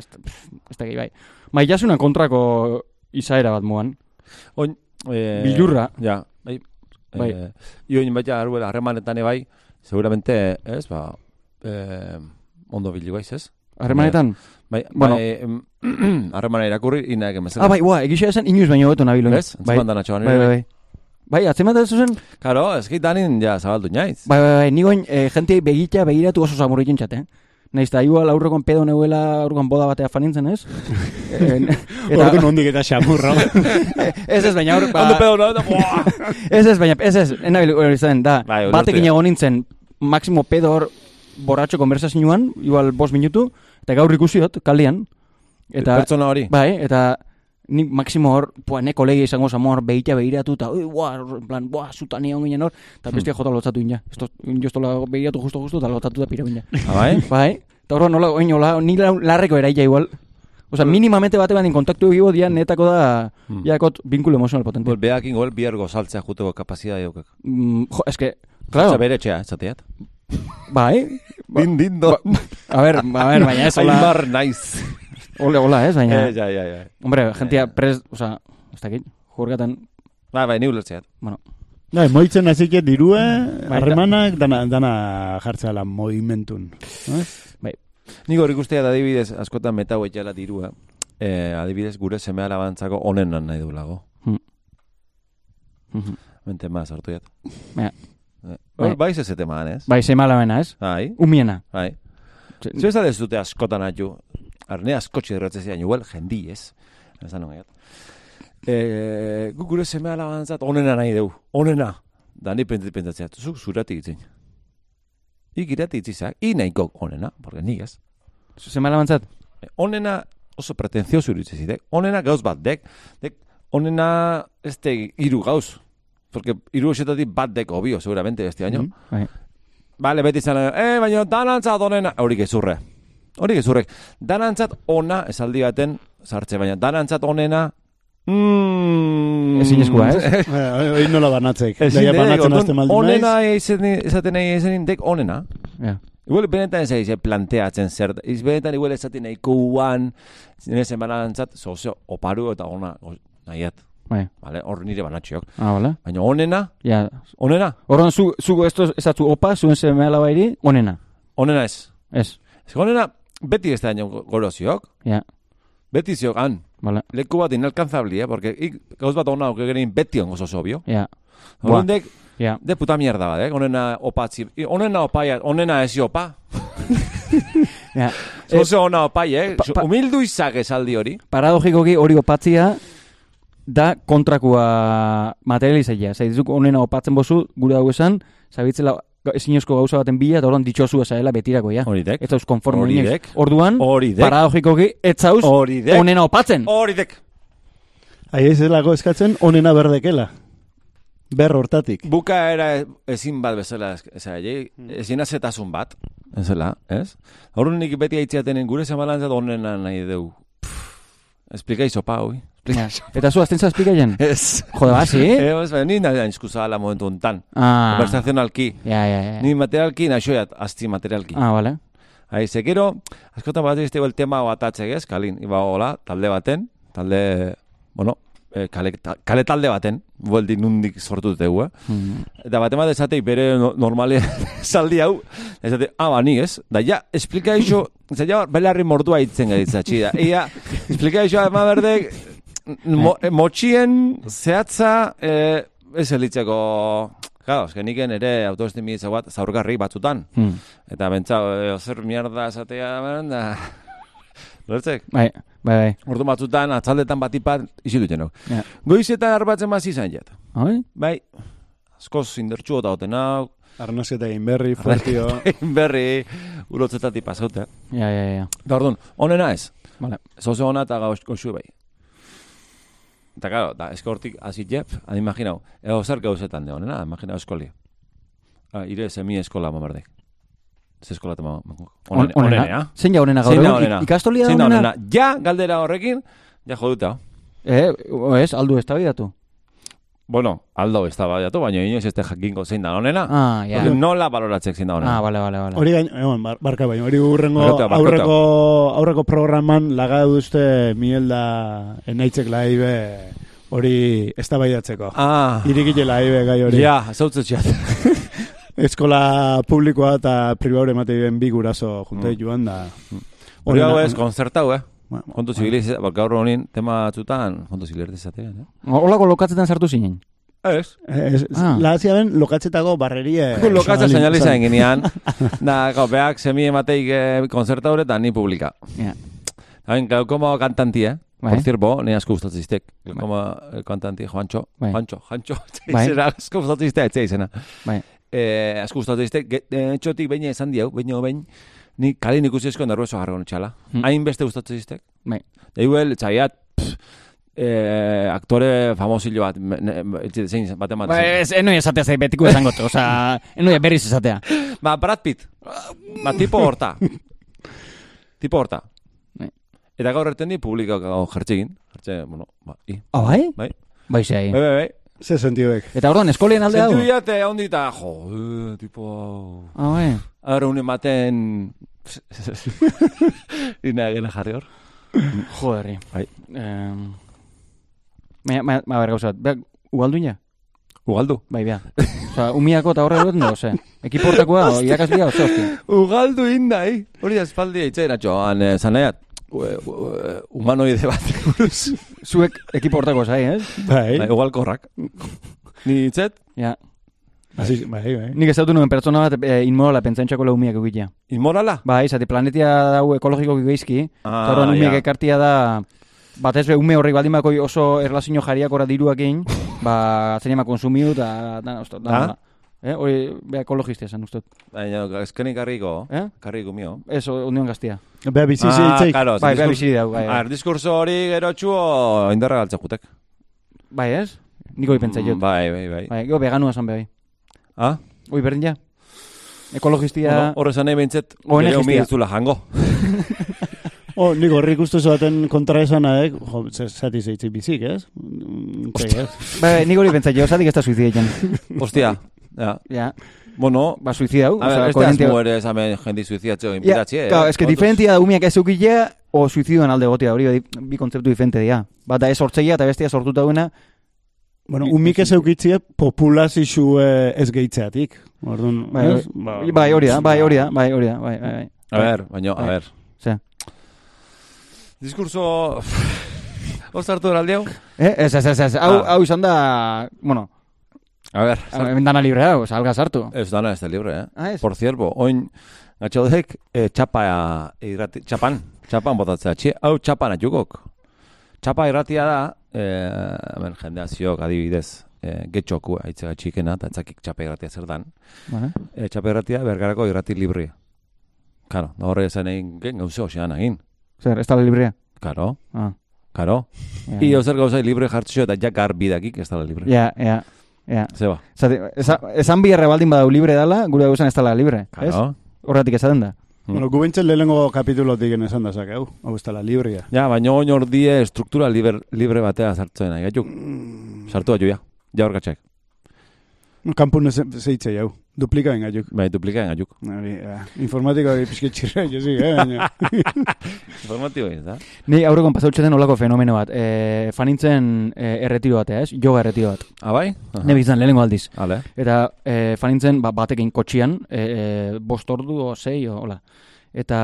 ez da bai. Maitasunan kontrako izaera bat muan. Oin, eh, Bilurra. Ja, bai. Bai. Eh, ioin baita arruela harremanetan bai, seguramente, ez, ba, eh, ondo bilu baiz, ez? Harremanetan? Bai, Bueno. bai, em, harremana irakurri, inaek emezela. Ah, bai, ua, egisa esan inoiz baino beto nabil. oin. Ez? Bai, da natxoan. bai, bai, bai. Bai, atzemat ez zuzen? Karo, ez danin, ja, zabaldu naiz. Bai, bai, bai, nigoin, eh, jentei begita begiratu oso samurrikin txate, eh? Naiz, eta igual aurrekon pedo neuela aurrekon boda batea fanintzen, ez? Eh, Ordu nondik eta xamurro. ez ez, baina aur, ba, Ondo pedo, no? Eta! Ez ez, baina ez ez, enabil hori zen, da. Bai, batekin egon nintzen, maximo pedo hor borratxo konversazioan, igual bos minutu, eta gaur ikusiot, kalian. Eta, Pertsona hori. bai, eta ni maximo hor, pua, ne kolegia izango zamo hor, behita behiratu, eta, ui, buah, en plan, buah, zutan egon ginen hor, eta Hmm. bestia jota lotzatu ina. Esto, jo estola behiratu justo justo, eta lotzatu da pira ginen. Ah, bai? bai, eta horro nola, oin, hola, ni la- larreko eraila igual, Osa, minimamente bate bandin kontaktu egibo dia netako da, Hmm. jakot, binkulo emozional potente. Gol, behakin gol, bihar gozaltzea juteko kapazitatea daukak. Mm, jo, eske, Claro. claro, bere etxea, esateat. bai, Din, din, do. a ver, a ver, baina ez, hola, Aimar naiz. Hola, hola, ez, baina, Eh, ja, ja, ja. hombre, gentia pres, osa, ez dakit, jurgatan, Ba, bai, ni ulertzeat. bueno, Bai, moitzen hasike dirue, Bai, harremanak, dana, dana jartzea movimentun. Eh? Nik hor ikustea da adibidez, askotan meta etxala dirua. Eh, adibidez, gure seme alabantzako onenan nahi duelago. mhm. Mente ma sartu jat. Eh, Bai. hor, bai ze teman, ez? bai, sema alabena, ez? Bai, Umiena. bai. Zu ez da dute askotan atu. Arne askotxe zian, igual, jendi, ez? Ez da nogaiat. Eh, gu gure seme alabantzat onena nahi deu. Onena. Da ni pentsat pentsatzea, zuk zuratik itzin. Ik irati itzizak, i nahiko onena, porque nik ez. Sema alabantzat? Eh, Onena oso pretenzioso iruditzen zitek. Onena gauz bat dek. Dek, onena ez de hiru gauz. Porque hiru esetatik bat dek obio, seguramente, beste baino. Mhm. Bai. Bale, beti zan, eh, baina danantzat onena, hori gezurre. Hori gezurrek. Danantzat ona esaldi baten sartze, baina danantzat onena, mm, Ezinezkoa, ez? Bai, Hori nola banatzek. Ezin Daia banatzen hasten maldin onena izaten- nahi ezenin dek onena. Ja. Igual benetan ez aize planteatzen zer, iz benetan igual esaten nahiko uan, nire zen banantzat, zozio oparu eta ona o- nahiat. Bai. Vale, hor nire banatxiok. Ah, bale. Baina onena, Ja. onena, Horren zu, zu esto esatzu opa, zuen seme alabairi, onena. onena ez. Ez. Ez onena, beti ez da haino goroziok, Ja. beti ziok han. Bale. Leku bat inalcanzabli, eh? Porque ik, gauz bat ona auke gerin beti ongo zozo obio. Ja. Horren dek, Ja. de puta mierda bat, eh? Onena opatzi, onena opaia, onena ez opa. Ja. Zozo ona opai, eh? pa- pa- Humildu izak esaldi hori. Paradogikoki hori opatzia da kontrakua materializaia. Zaitizuk onena opatzen bozu, gure hau esan, zabitzela ezinezko gauza baten bila, eta horren ditxozu esaela betirako, ja. Hori dek. Ez dauz konforme Hori dek. Orduan, Hori dek. paradogikoki, ez zauz Hori dek. onena opatzen. Hori dek. Ahi ez delako eskatzen, onena berdekela. Ber hortatik. Bukaera ezin bat bezala ez- ez ezin azetasun bat, ezela, ez? Horren nik beti aitziatenen gure zemalantzat onena nahi deu. Esplika izopa, hoi. Ja. Eta zu, azten zazpikaien? Ez. Jode, ba? Eh, ez, baina ni nahi da momentu ontan. Ah. Konversazionalki. Ja, ja, ja. Ni materialki naixoiat, asti materialki. Ah, bale. Hai, ze gero, askotan bat izte el tema batatzek, ez? Kalin, iba hola, talde baten, talde, bueno, eh, kale, kale talde baten, bueldi nundik sortu dugu, eh? Mm. Eta bat emat esateik bere no, normale saldi hau, esate, ah, ba, ni, ez? Da, ja, esplika iso, ja, belarri mordua itzen gaitzatxi da. Ia, esplika iso, ama berdek, mo, eh, motxien zehatza, eh, ez elitzeko, Claro, eske niken ere autoestimi bat zaurgarri batzutan. Mm. Eta bentsa, e, zer mierda esatea, da... Lertzek? Bai, bai, bai. Ordu batzutan, atzaldetan batipat, isilu jenok. Ja. Goizetan arbatzen mazi izan jet. Oi? Bai, askoz indertxu eta oten hau, Arnasketa egin berri, fuertio. berri, ulotzetatik pasaute. Ja, ja, ja. Eta orduan, onena ez. Vale. Zoze ona eta goxu bai. Eta claro, da, esko hortik hasi jep, han imaginau, ego zer gauzetan de onena, imaginau eskolia. Ah, ire semi eskola mamardek. Ze eskola tema On- onena. Zein ja onena gaur Zein da egun? onena? Ikastolia da Zein da onena? onena? Ja, galdera horrekin, ja joduta. Eh, ez, aldu ez tabidatu. Bueno, aldo ez da badiatu, baina inoiz ez te jakinko zein da onena. Ah, ja. Porque Nola baloratzek zein da onena. Ah, vale, vale, vale. Hori gain, egon, bar- barka baino, hori urrengo Barkota, barkota. aurreko, aurreko programan laga duzte mielda enaitzek laibe hori eztabaidatzeko. Ah, Irikile laibe gai hori. ja, zautzen txat. Eskola publikoa eta pribaure emate diren bi guraso junte Mm. joan da. Hori hau ez, konzertau, eh? Bueno, Kontu zibiliz, bak gaur honin, tema batzutan, kontu zibiliz izatean, eh? Olako lokatzetan sartu zinen. Ez. Ez, Ah. Lahazia ben, lokatzetako barrerie... Lokatza Zabalin- seinaliza zal- enginean, da, gau, beak semi emateik eh, konzerta horretan ni publika. Ja. Hain, glaukomo kantanti, eh? Bai. Por cierto, ni asko gustatzen ziztek. Glaukomo eh, kantanti, Juancho. Bai. Juancho, Juancho. Bai. Izena, asko gustatzen ziztek, etzea izena. Bai. Eh, asko gustatzen ziztek, ge- eh, txotik behin esan diau, behin behin, ni kalin ikusi esko nervioso jarro nitxala. Hmm. Hain beste gustatzen ziztek. Bai. Eiguel, txaiat, eh, aktore famosillo bat, etxe- zein bat ematen. Ba, ez, enoi esatea zei betiko esango, oza, enoi berriz esatea. Ba, Brad Pitt. Ba, tipo horta. tipo horta. Bai. Eta gaur erten di publikoak gau jertzegin. Jertze, bueno, ba, i. Ah, bai? Bai. Bai, zei. Bai, bai, bai. Ze sentioek. Eta orduan, eskolien alde hau? Zentu diate, ondita, jo, eh, tipo... Ah, bai. Ahora un ematen... Ina egena jarri hor. Joderri. Bai. Eh, Baina, baina, baina, gauza bat, beha, ugalduina? Ugaldu. Bai, bea. Osa, umiako eta horre dut, no, ose. Ekiportakoa, irakaslia, ose. Ugaldu indai. Hori da espaldi eitzen, atxo, han, eh, zanaiat, humanoide bat buruz. Zuek ekiportako zai, ez? Bai. Bai, ugalkorrak. Ni itzet, Ja. Asi, bai, bai. Nik ez dautu nuen pertsona bat e, inmorala pentsantxako la umiak egitea. inmorala? Bai, zati planetia dau ekologiko geizki, Ah, eta horren umiak ja. ekartia da, batez be ume horrek baldin bako oso erlazio jariak ora diruakin, ba, zenema konsumiu, eta, da, osto, da, Ah? Eh, hori, bea ekologistia zen, ustot. Baina, eskenik karriko, Eh? karriko mio. Ez, union gaztia. Beha bizi Ah, zeitzeik. karo, Bai, diskur- biziri dau, bai. Ar, diskurso hori gero txuo indarra galtza jutek. Bai, ez? Niko ipentza jot. Bai, bai, bai. Bai, gero veganua esan bai. Ah? Oi, berdin ja? Ekologistia... Bueno, Horre zan behintzet, ONG gero mi dula jango. Oh, nik horrik uste baten kontra esanaek, jo, ze- zati zeitzik bizik, ez? Mm, ez? Bai, bai, nik hori pentsa jo, zatik ez da suizida jen. Ja. Ja, Bueno, ba, suizida hau. a ver, ez da asmo ere esamen jendi suizidatzeo Ja, inpiratzi, eh? claro, es que diferentia da umiak ez eukilea o suizidoan alde gotia, hori bi, bi kontzeptu diferente dira. Bata ez sortzeia eta bestia sortuta duena, Bueno, umik ez eukitzie populazio ez gehitzeatik. Orduan, bai, ez? Ba, bai, hori da, bai, hori da, bai, hori da, bai, bai, bai. A ver, baina, a Bai. ver. Ze. Diskurso... Hor zartu eraldi hau? Eh, ez, ez, ez, ez, hau, Ah. hau izan da, bueno, A ver, hemen dana libre hau, salga sartu. ez dana ez da libre, eh? Ah, ez? Por cierto, oin gatxodek eh, txapa irrati, txapan, txapan botatzea, txi, hau txapan atxukok. Txapa irratia da, eh, hemen jendea ziok adibidez, eh, getxoku aitzega txikena, eta etzakik txapa irratia zer dan. Eh, txapa irratia bergarako irrati librea. Karo, da horre esan egin gen gauze hoxean egin. Zer, ez da librea? Karo, Ah, karo. ja. Io zer gauza libre jartzio eta ja garbidakik ez dala libre. Ja, ja, ja. Zeba. Zati, esa, esan biherre baldin badau libre dala, gure gauzen ez dala libre, ez? Karo. Horretik esaten da. Bueno, gu bintzen lehenengo kapitulotik esan da hau. Hau ez dela libria. Ja, baina oin hor die struktura libre, libre batea sartzen nahi. Gaituk, sartu atu ja. Ja hor gatxak. Kampun ez zeitzei hau. Duplika benga juk. Bai, duplikaen gaituk. Hori, ja. Informatiko hori pixke txirra, jo zi, eh? baina. Informatibo egin, da? Ni aurrekon pasautzen den olako fenomeno bat. E, fanintzen e, erretiro batea, ez? Yoga erretiro bat. Ah, bai? Aha. Ne bizan, lehenengo aldiz. Ale. Eta e, fanintzen ba, batekin kotxian, e, e, bost ordu o sei, o, hola. Eta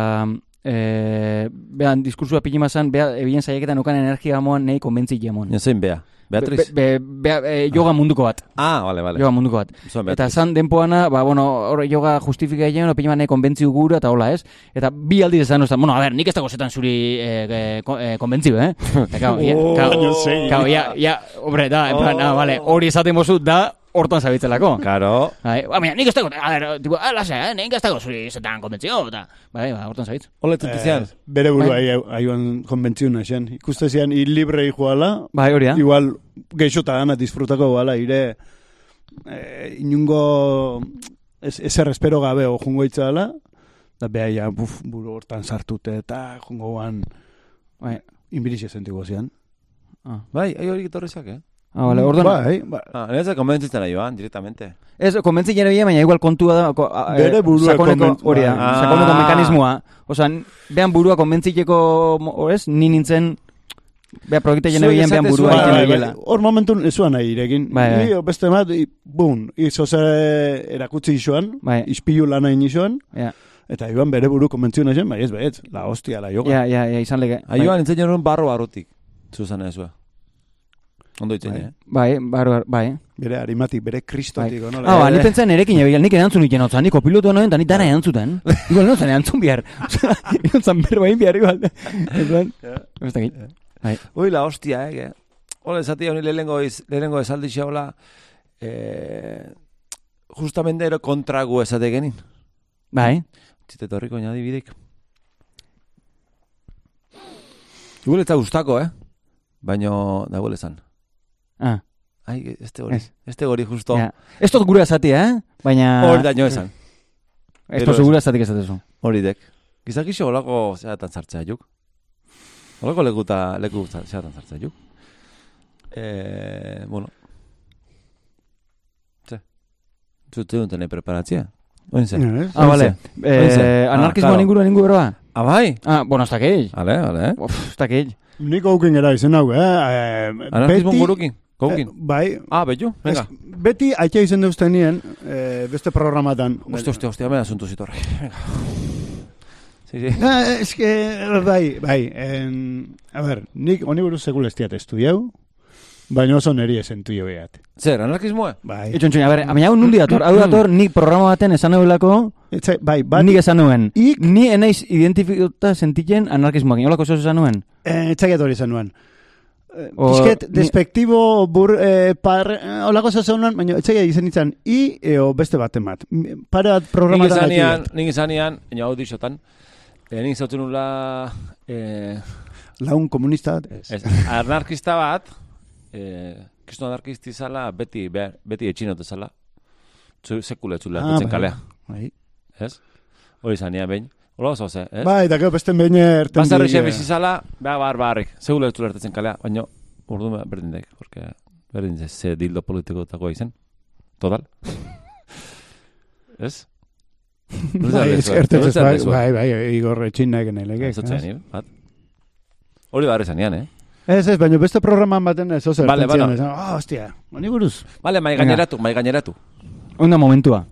e, behan diskursua pilimazan, beha ebien zaieketan ukan energia moan nahi konbentzi jemon. Ja zein bea. Beatriz? Be, be, be, e, yoga munduko bat. Ah, vale, vale. Yoga munduko bat. Zuen Eta zan denpoana, ba, bueno, hor yoga justifika egin, opinima nahi konbentziu gura, eta hola, ez? Eta bi aldiz esan, ozta, bueno, a ver, nik ez dago zetan zuri eh, eh, ko- eh, konbentziu, eh? Eta, kao, Oh, zein. kao, ja, ja, hombre, da, en plan, ah, Oh. vale, hori esaten bozu, da, hortan zabitzelako. Karo. Bai, ba, baina, nik ez dago, a ver, tipo, ah, lasa, eh, nik ez dago zuri zetan konbentzio, eta, bai, ba, hortan zabitz. Ole tutizian. Eh, bere buru Bai. ahi, ahiuan konbentziuna zen. Ikuste zian, hil libre joala, Bai, hori da. igual geixota gana disfrutako bala, ire eh, inungo ez, ezer espero gabe o jungo itzala, da beha ja, buf, buru hortan sartute eta jungo guan Bai, inbirixe sentiko zian. ah, Bai, ai hori gitorrezak, eh? Ah, vale, orduan, Bai, ba, Ah, nire konbentzitzen nahi joan, directamente. Ez, konbentzi jere bila, baina igual kontua da, ko, a, eh, Bere burua sakoneko, hori da, bai. sakoneko Ah. mekanismoa. Osa, behan burua konbentzileko, mo- ez, ni nintzen, beha proiekte jene bilen behan esate burua egiten bai, bilela. bai, hor momentun ezuan nahi irekin. Bai, bai. Ni, beste bat, i, bun, izo zer erakutsi isoan, Bai. ispilu lana inisoan, Ja, eta iban bere buru konbentziuna zen, bai ez, bai ez, la hostia, la yoga. ja, ja, ja, izan lege. Ai joan, entzen joan barro barrutik. Zuzan ezua. Ondo itzen, Bai. eh? Bai, bai, bai. Bere arimatik, bere kristotik, Bai. nola? Ah, ba, ni pentsan erekin ebil, nik erantzun iken otzan, nik kopilotu noen, eta nik dana erantzuten. Igual no zen erantzun bihar. Erantzun berbain bihar igual. Ez ez dakit. Ui, la hostia, eh? que- Ole, zati honi lehenengo, iz, lehenengo esaldi xaula, eh, justamente ero kontra gu esate genin. Bai, Txite torriko inadibidik. Igual ez da gustako, eh? Baino, da esan. Ah, Ai, este hori, este hori justo. ja. Ez dut gura esatia, eh? Baina... Hori daño esan. Ez Gero dut gura esatik esatezu. Hori dek. Gizakixo holako zeatan sartzea juk. Holako lekuta, leku zeatan zartzen ju. Eh, bueno. Ze. Zute duten preparatzia. Oin ze. Ez? Ah, vale. Eh, Ah, anarkismoan claro. ingu beroa? Ah, bai? Ah, bueno, ez dakit. Ale, ale. Uf, ez dakit. Nik auken gara izen hau, eh? eh Anarkismo beti- gurukin? Gaukin? Eh, bai. Ah, betu, venga. Ez, beti aitxa izen deuzten nien, eh, beste programatan. Ostia, ostia, ostia, mena asunto zitorre. Venga. Sí, sí. Ah, es que, bai, bai, en, a ver, nik honi buruz estiat estudiau, baina oso neri esentu jo behat. Zer, anarkismoa? Bai, Itxon txon, a ber, baina hau nundi dator, hau dator, nik programa baten esan nuelako, Etxe, bai, bat, nik esan nuen. Ik- Ni enaiz identifikatuta sentitzen anarkismoak, inolako zeu esan nuen. eh, etxaiat hori zen nuen. Pisket, despektibo, bur, eh, par, eh, olako zeu nuen, baina etxaiat izen itzan, i, eo beste baten bat. M- Pare bat Nik programatan izanean, aiki nik izanean, ina hau dixotan, eh, nik zautzen nula, eh, bat. Laun komunista bat, ez. anarkista bat, eh, kristo anarkisti zala, beti, behar, beti etxinote zala, zu, sekuletzu Ah, lehatzen bai. kalea, Bai. ez? Hori izanean behin, hola oso ze, ez? Bai, eta gero beste behin erten Bazarrixe di, eh, bizi zala, behar bar barrik, sekuletzu lehatzen kalea, baina, urdu berdin daik, porque berdin ze, ze dildo politikotako izen, total. ez? Bai, ez, ertetz, bai, bai, bai, igor etxin nahi geneleke. Ez dut zen, bat. Hori da zanean, eh? Ez, ez, baina beste programan baten ez, Vale, erten bueno. zion, ah, hostia, honi buruz. Vale, mai gaineratu, mai gaineratu. Onda momentua.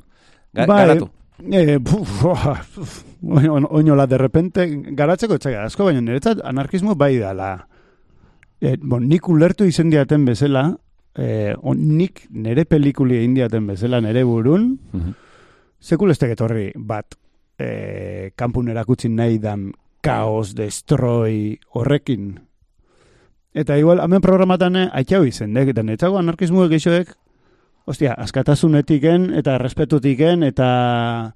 Ga, Bai. Garatu. Eh, oh, puf, oin- oinola de repente, garatzeko etxaga asko, baina niretzat anarkismo bai dala. Eh, bon, nik ulertu izen diaten bezala, eh, on, nik nere pelikuli egin diaten bezala nere burun, Mhm. sekulestek etorri bat eh, kanpun erakutsi nahi dan kaos, destroy horrekin. Eta igual, hemen programatan aitxau izendek, eta netzago anarkismuek geixoek, ostia, askatasunetiken eta respetutiken eta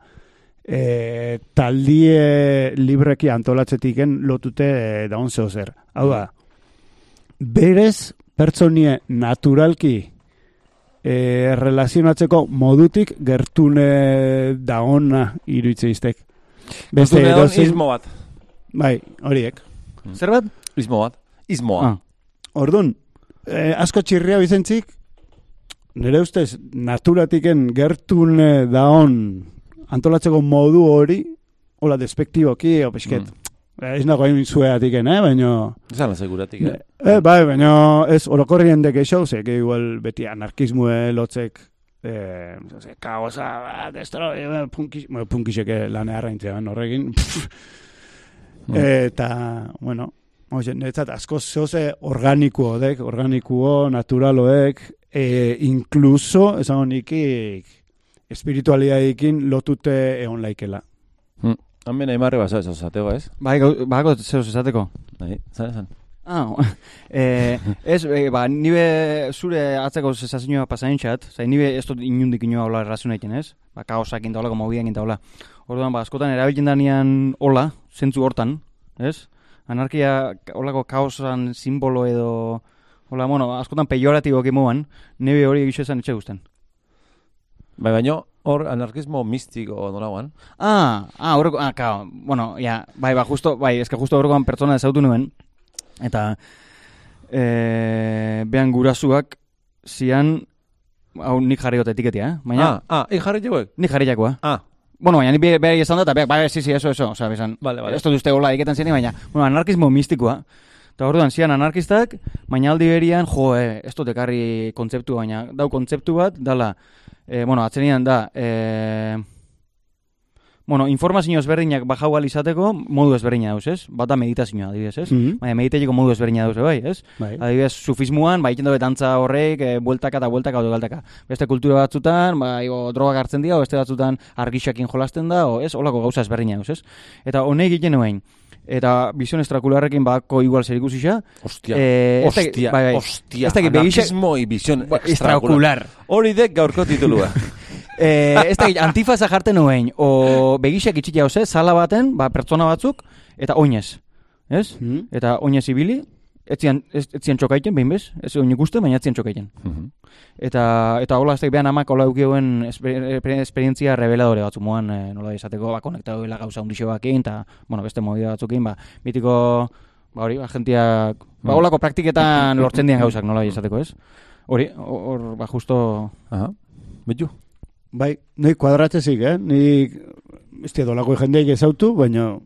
e, taldie libreki antolatzetiken lotute e, daun zeo zer. Hau da, berez pertsonie naturalki e, relazionatzeko modutik gertune daona iruitze iztek. Beste edozein- ismo bat. Bai, horiek. Zer bat? Ismo bat. Ismoa. Ah. Ordun, eh, asko txirria bizentzik, nire ustez, naturatiken gertune daon antolatzeko modu hori, hola despektiboki, o pixket, mm. ez nago hain zueatiken, eh, baino... Zan seguratik, eh? Eh, bai, baina ez orokorrien deke xau, ze, que igual beti anarkismue lotzek, eh, sé, kaosa, ba, destro, eh, punkis, bueno, punkiseke lane arraintzean horrekin. Mm. Eta, bueno, oye, netzat asko zehoze organikuo dek, organikuo, naturaloek, e, incluso, esan honikik, espiritualidadekin lotute egon laikela. Hemen aimarre basa ez osatego, ez? Bai, bako zeu esateko. Bai, zan, zan. Ah, eh, ez, eh, ba, nibe zure atzeko sensazioa pasaintxat, zai nibe ez dut inundik inoa hola errazun egiten, ez? Ba, kaosak inda holako mobideak inda hola. Orduan, ba, askotan erabiltzen danean hola, zentzu hortan, ez? Anarkia holako kaosan simbolo edo, hola, bueno, askotan pejoratibo moan, nire hori egizu esan etxe guzten. Bai, baino, hor anarkismo mistiko nolagoan. Ah, ah, horreko, ah, kao, bueno, ja, bai, ba, justo, bai, eske justo horrekoan pertsona ezautu nuen, eta e, behan gurasuak zian, hau nik jarri dut etiketia, eh? Baina, Ah, ah, ik jarri jauek? nik jarri jakoa. Ah, Bueno, baina nik behar esan dut, eta beak, bai, sí, sí, eso, eso, oza, besan, Vale, vale. ez dut uste hola iketan ziren, baina, bueno, anarkismo mistikoa, eta orduan zian anarkistak, baina aldi berian, jo, eh, ez dut ekarri kontzeptu, baina dau kontzeptu bat, dala, eh, bueno, atzenian da, eh, bueno, informazio ezberdinak bajau izateko modu ezberdina dauz, ez? Bata meditazioa, adibidez, ez? Mhm. Baina mediteko modu ezberdina dauz, bai, ez? Bai. Adibidez, sufismuan, bai, dobe dantza horrek, e, bueltaka eta bueltaka edo galtaka. Beste kultura batzutan, bai, o, drogak hartzen dira, o beste batzutan argixakin jolasten da, o, ez? Olako gauza ezberdina dauz, ez? Eta honek egiten nuen, eta bizion estrakularrekin bako igual zer ikusisa, ostia, Eh, ez dakit- ostia, bai, bai. ostia, Ez dakit anarkismo y visión Ba, extraocular. Hori dek gaurko titulua. eh, ez dakit, antifaza jarten nuen, o begisak itxitea hoze, sala baten, ba, pertsona batzuk, eta oinez, ez? Mhm. Eta oinez ibili, etzian, ez, etzian txokaiten, behin bez, ez oin ikuste, baina etzian txokaiten. Mhm. Eta, eta hola, ez behan amak hola eukioen esper, esper- esperientzia reveladore batzu moan, e, nola izateko, ba, konektatu dela gauza hundixo bakin, eta, bueno, beste movida batzukin, ba, mitiko, ba hori, agentiak, ba Mm. holako praktiketan lortzen dian gauzak, nola izateko, ez? Hori, hor, ba, justo... Aha. Betu? Bai, nahi kuadratzezik, eh? Ni, ez dolako jendeik ezautu, baina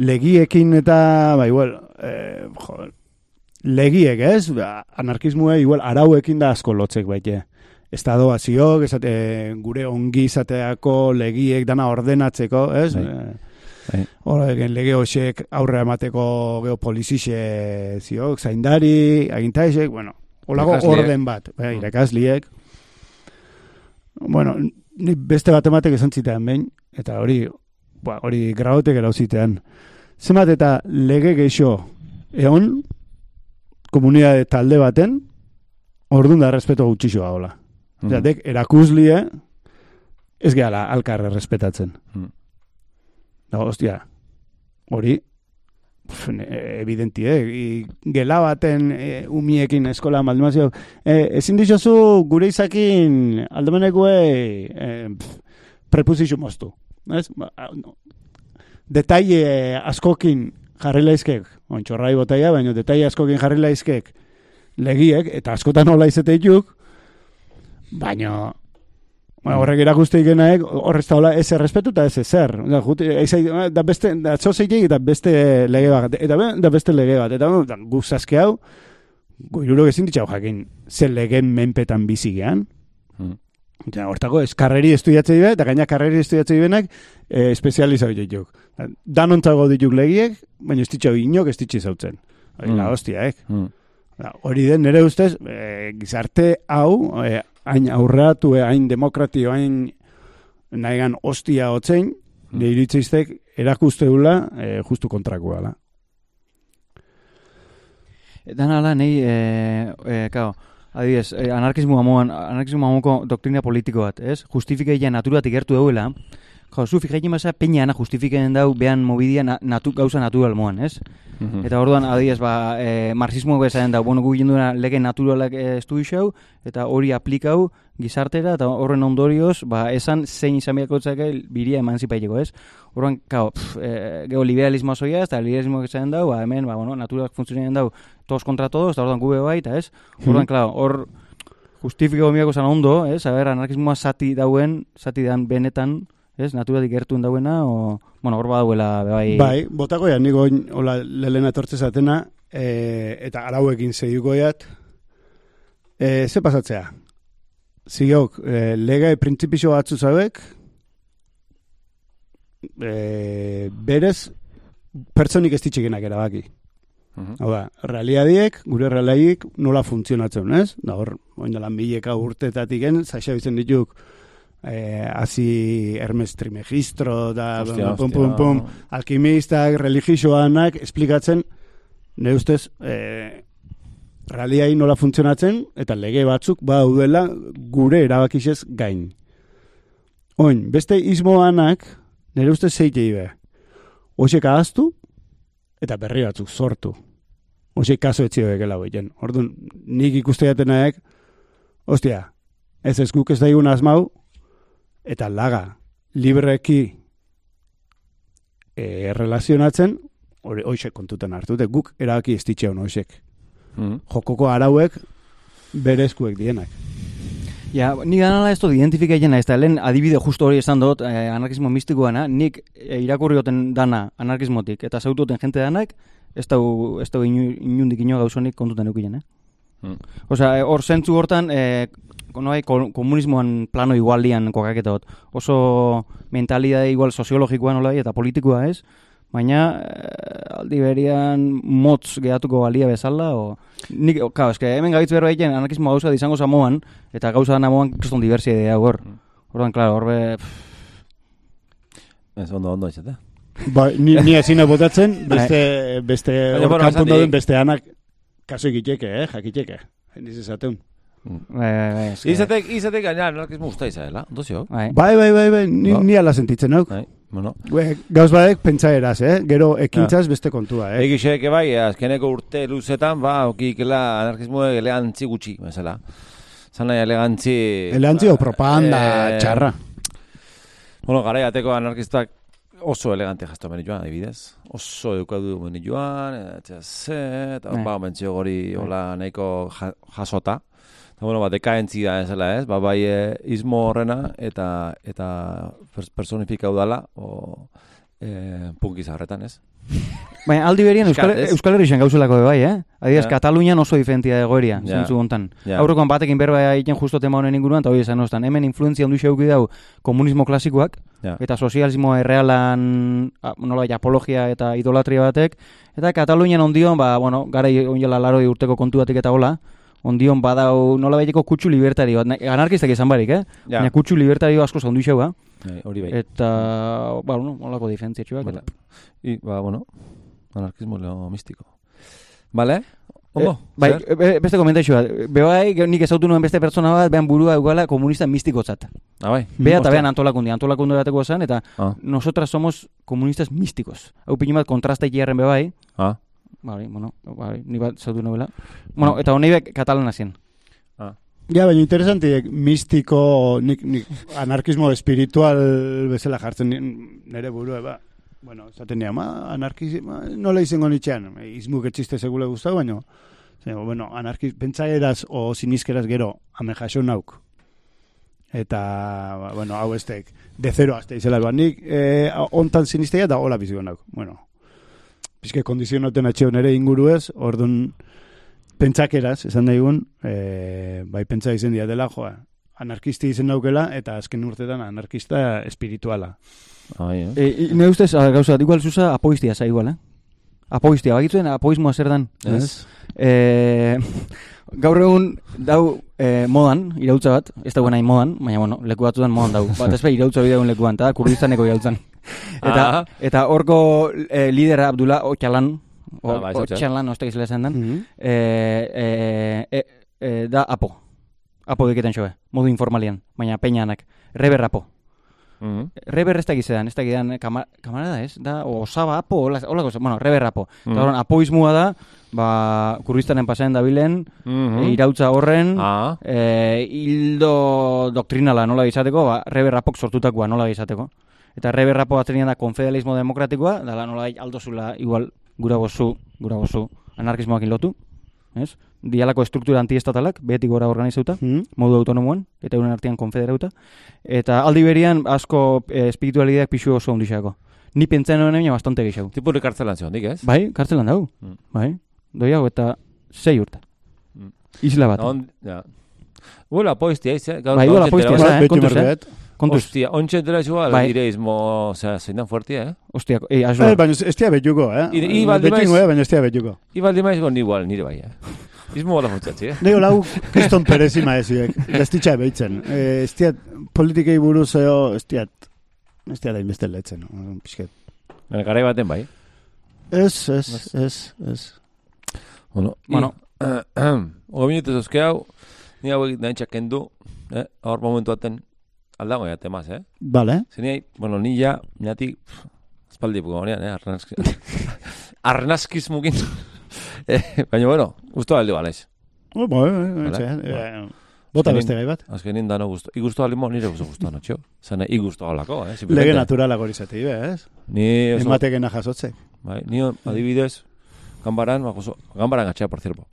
legiekin eta, ba, igual, eh, joder, legiek, ez? Ba, anarkismua, igual, arauekin da asko lotzek baite. Estado aziok, esate, gure ongi izateako legiek dana ordenatzeko, ez? Bai. Eh, Bai. Horregen lege hoxek aurre emateko geo polizixe ziok, zaindari, agintaisek, bueno, Irakasleek. orden bat, bai, Mm. irakasliek. Bueno, ni beste bat ematek esan zitean behin, eta hori, ba, hori graotek erau zitean. Zemat eta lege geixo egon, komunitate talde baten, ordun da respeto gutxixoa hola. Mm. dek, erakuslie, ez gehala alkarre respetatzen. Mm. Da, ostia, hori, pf, ne- evidenti, eh? Gela baten e, umiekin eskola maldimazio, e, ezin ditzozu gure izakin aldemenekue e, pf, prepuzizio moztu. Ez? Ba, a, no. Detaile askokin jarri laizkek, ontxorrai botaia, baina detaile askokin jarri laizkek legiek, eta askotan hola izeteituk, baina Ba, horrek erakuste ikenaek, horrez da hola, ez errespetu eta ez ezer. Da, jute, eizai, da beste, da txoseitek eta beste lege bat, eta da beste lege bat, eta da, gu zazke hau, gu irurok ezin ditxau jakin, ze legen menpetan bizi gehan. Mm. Ja, hortako, ez karreri estudiatzei be, eta gaina karreri estudiatzei benak, e, espezializau dituk. Danontzago dituk legiek, baina ez ditxau inok ez ditxi zautzen. Hori, Mm. la hostia, eh? Mm. Da, hori den, nire ustez, e, gizarte hau, e, hain aurreatu, e, hain demokratio, hain nahigan ostia hotzein, Mm. nire iritzeiztek erakusteula e, justu kontrakoa, la. Dan ala, nahi, e, e, kao, adibidez, e, anarkismo amoan, anarkismo amoko doktrina politiko bat, ez? Justifikeia naturatik gertu dauela, jo, zu fikaiten basa peñana justifikaen dau behan mobidia na, natu, gauza natural moan, ez? Mhm. Eta orduan, adibidez, ba, e, marxismo bezaren da, bueno, gu lege naturalak e, estudu xau, eta hori aplikau gizartera, eta horren ondorioz, ba, esan zein izan beharko biria emanzipaiteko, ez? Orduan, kao, pf, e, geho liberalismo zoia, eta liberalismo esan dau, ba, hemen, ba, bueno, naturalak funtzionen dau, todos kontra todos, eta orduan gube bai, eta ez? Orduan, claro, hor justifiko miako zan ondo, ez? A ber, anarkismoa zati dauen, zati dan benetan, ez? Naturatik gertuen dauena, o, bueno, hor badauela, bai... Bai, botako ja, niko hola lelena etortze zatena, e, eta arauekin segiko jat, e, ze pasatzea? Ziok, e, lega printzipixo batzu zabek, e, berez, pertsonik ez ditxekenak erabaki. Mhm. Hau da, realiadiek, gure realiadik nola funtzionatzen, ez? Da hor, oin dela mileka urtetatik en, zaxa bizen dituk, eh, hazi Hermes Trimegistro, da, Hostia, pum, pum, pum, alkimistak, religioanak, esplikatzen, ne ustez, eh, realiai nola funtzionatzen, eta lege batzuk baudela gure erabakixez gain. Oin, beste ismoanak, nire ustez zeitei be. Hoxek ahaztu, eta berri batzuk sortu. Hoxek kaso etzi bekela boiten. Orduan, nik ikuste jatenaek, ostia, ez ez guk ez daigun asmau, eta laga, libreki e, relazionatzen, hori hoxek kontutan hartu, guk erabaki ez ditxe hon hoxek. Mhm. Jokoko arauek berezkuek dienak. Ja, ni ganala ez dut identifikaien ez da, lehen adibide justo hori esan dut, eh, anarkismo mistikoana, nik eh, irakurri oten dana anarkismotik, eta zautoten jente danak, ez dau, ez inu, inundik ino gauzonik kontutan eukien, eh? Mm. Osea, eh, hor zentzu hortan, eh, ko- komunismoan plano igualian kokaketa dut. Oso mentalidade igual soziologikoa nola eta politikoa ez, baina eh, aldi berian motz gehatuko balia bezala, o... Nik, o, kao, eske, hemen gaitz berba egiten anarkismo gauza izango samoan, eta gauza dana moan kriston diversia idea hor. Orduan, klaro, horbe... Ez, ondo, ondo izate. Ba, ni, ni ezina botatzen, beste, beste hor bueno, kanpun esan dauden dik. beste anak kaso ikiteke, eh, jakiteke. Hendiz esateun. Bai, bai, bai, eske- Izatek, izatek gaina anarkismo usta izadela, dozio. Bai. Bai, bai, bai, bai, ni, Ba. ni ala sentitzen hauk. Bai, bueno. Gue, Gauz badek pentsa eraz, eh? Gero ekintzaz beste kontua, eh? Egixek bai, azkeneko urte luzetan, ba, okikela anarkismo elegantzi gutxi, bezala. Zan nahi elegantzi... Elantzi o propaganda eh, txarra. Bueno, gara jateko anarkistak oso elegante jasto meni joan, adibidez. Oso eukadu meni joan, eta ze, eta Bai. ba, mentzio gori hola nahiko ja, jasota. Eta bueno, ba, dekaentzia ezela ez, ba, bai e, izmo horrena, eta, eta pers personifikau dala, o, e, punkiz horretan ez. Baina aldi berien Euskal? Euskal Herrixen gauzelako bai, eh? Adibidez, Ja. Katalunian oso diferentia da egoeria, Ja. zentzu gontan. Ja. Aurrekoan batekin berba egiten justo tema honen inguruan, eta hori esan ostan. Hemen influenzia handu xeuki dau komunismo klasikoak, Ja. eta sozialismo errealan, nola, apologia eta idolatria batek, eta Katalunian ondion, ba, bueno, gara onjela laroi urteko kontu batik eta hola, ondion badau nola baiteko kutsu libertario bat, anarkistak izan barik, eh? Ja. Baina kutsu libertario asko zaundu xeua, Bai, Hori bai. eta, ba, bueno, nolako diferentziatxuak. Vale. I, ba, bueno, anarkismo leo mistiko. Vale? Ondo? Eh, bai, zer? e, beste komentaixo bat. Bebai, nik ezautu nuen beste pertsona bat, behan burua eugala komunista mistikotzat. Ah, bai. Bea eta behan antolakundi, antolakundi bateko esan, eta Ah, nosotras somos comunistas místicos. Hau pini bat kontrasta ikiarren bebai, ah. Bai, bueno, bai, ni bat zautu nuela. Bueno, eta honei bek katalana zien. Ja, baina interesantiek mistiko, nik, nik anarkismo espiritual bezala jartzen ni- nire burua, ba. Bueno, esaten nire, ma, anarkismo, nola izango nitxean, izmuk etxiste segule guztau, baino, ze, bueno, anarkiz, pentsaeraz o sinizkeraz gero, ame jaso nauk. Eta, ba, bueno, hau estek, de zero azte izela, ba, nik eh, ontan sinistea da hola biziko nauk. Bueno, pizke kondizionaten atxeo nire inguru ez, orduan, pentsakeraz, esan daigun, e, bai pentsa izen dia dela, joa, anarkisti izen daukela, eta azken urtetan anarkista espirituala. Bai, eh? E, ne ustez, a, gauza, igual zuza apoistia za igual, eh? Apoistia, bagitzuen apoismoa zer dan. Ez? E, gaur egun dau e, modan, irautza bat, ez dagoen nahi modan, baina bueno, leku batzutan modan dau. Bat ez be irautza bideagun lekuan, eta da kurdistaneko iraultzan. Eta, Ah. eta horko e, lidera Abdullah Ocalan, o, Ah, izela esan e, e, e, e, da apo. Apo diketen xoe, modu informalian, baina peñanak. Reber apo. Mhm. Reber ez da gizedan, ez da gizedan, kama, kamarada ez, da, osaba apo, hola, hola bueno, reber apo. Mhm. Eta horren, apoismoa da, ba, kurristanen pasaen dabilen, Mhm. e, irautza horren, Ah, e, hildo doktrinala nola izateko, ba, reberrapok sortutakoa nola izateko. Eta reberrapo atzenian da konfederalismo demokratikoa, dala nola aldozula igual gura bozu, gura bozu, anarkismoakin lotu, ez? Dialako estruktura antiestatalak, behetik gora organizauta, Mhm. modu autonomoan, eta euren artean konfederauta. Eta aldi berian asko e, espiritualideak pixu oso ondixako. Ni pentsa noen baina bastante gehiago. tipurik kartzelan zion, dik, ez? Bai, kartzelan dau. Mm. Bai, doiago eta sei urte. Mm. Isla bat. On, ja. Uela, poiztia, izan. Bai, huela poiztia, eh, beti kontuz, eh? Kontuz, Hostia, ontsa entera igual, Bai. ireismo, o sea, zeinan fuertia, eh? Ostia, ei, asla. Eh, baina ez tia betuko, eh? I- i baldin Betingo, maiz- eh, baina ez tia betuko. Ibaldi maiz gon igual, nire bai, eh? Izmo gola funtzatzi, eh? Nego lau kriston perezima eziek, gaztitxa behitzen. Eh, ez tiat politikei buruz ez tiat, ez tiat hainbeste letzen. no? Pixket. Baina, garai baten bai. Ez, ez, ez, ez. Bueno, Bueno. Ogo minutu zozke hau, ni hau nahi kendu, eh? Hor momentu aten, aldago ya temaz, eh? Vale. Zeni, bueno, ni ja, niati, espaldi honean, eh? Arnazki, arnazkiz mukin. eh, baina, bueno, guztu aldi balaiz. Oh, bo, eh, eh, Vale. etxe, eh, Bota beste gai bat. Azkenin dano guztu. Igustu alimo, nire guztu guztu anotxo. Zene, igustu alako, eh? Lege simplemente. naturala gori zati, be, ez? Ni, oso, Ematekena jasotzek. bai, ni adibidez, gambaran, ba, oso, gambaran gatxea, por cierto.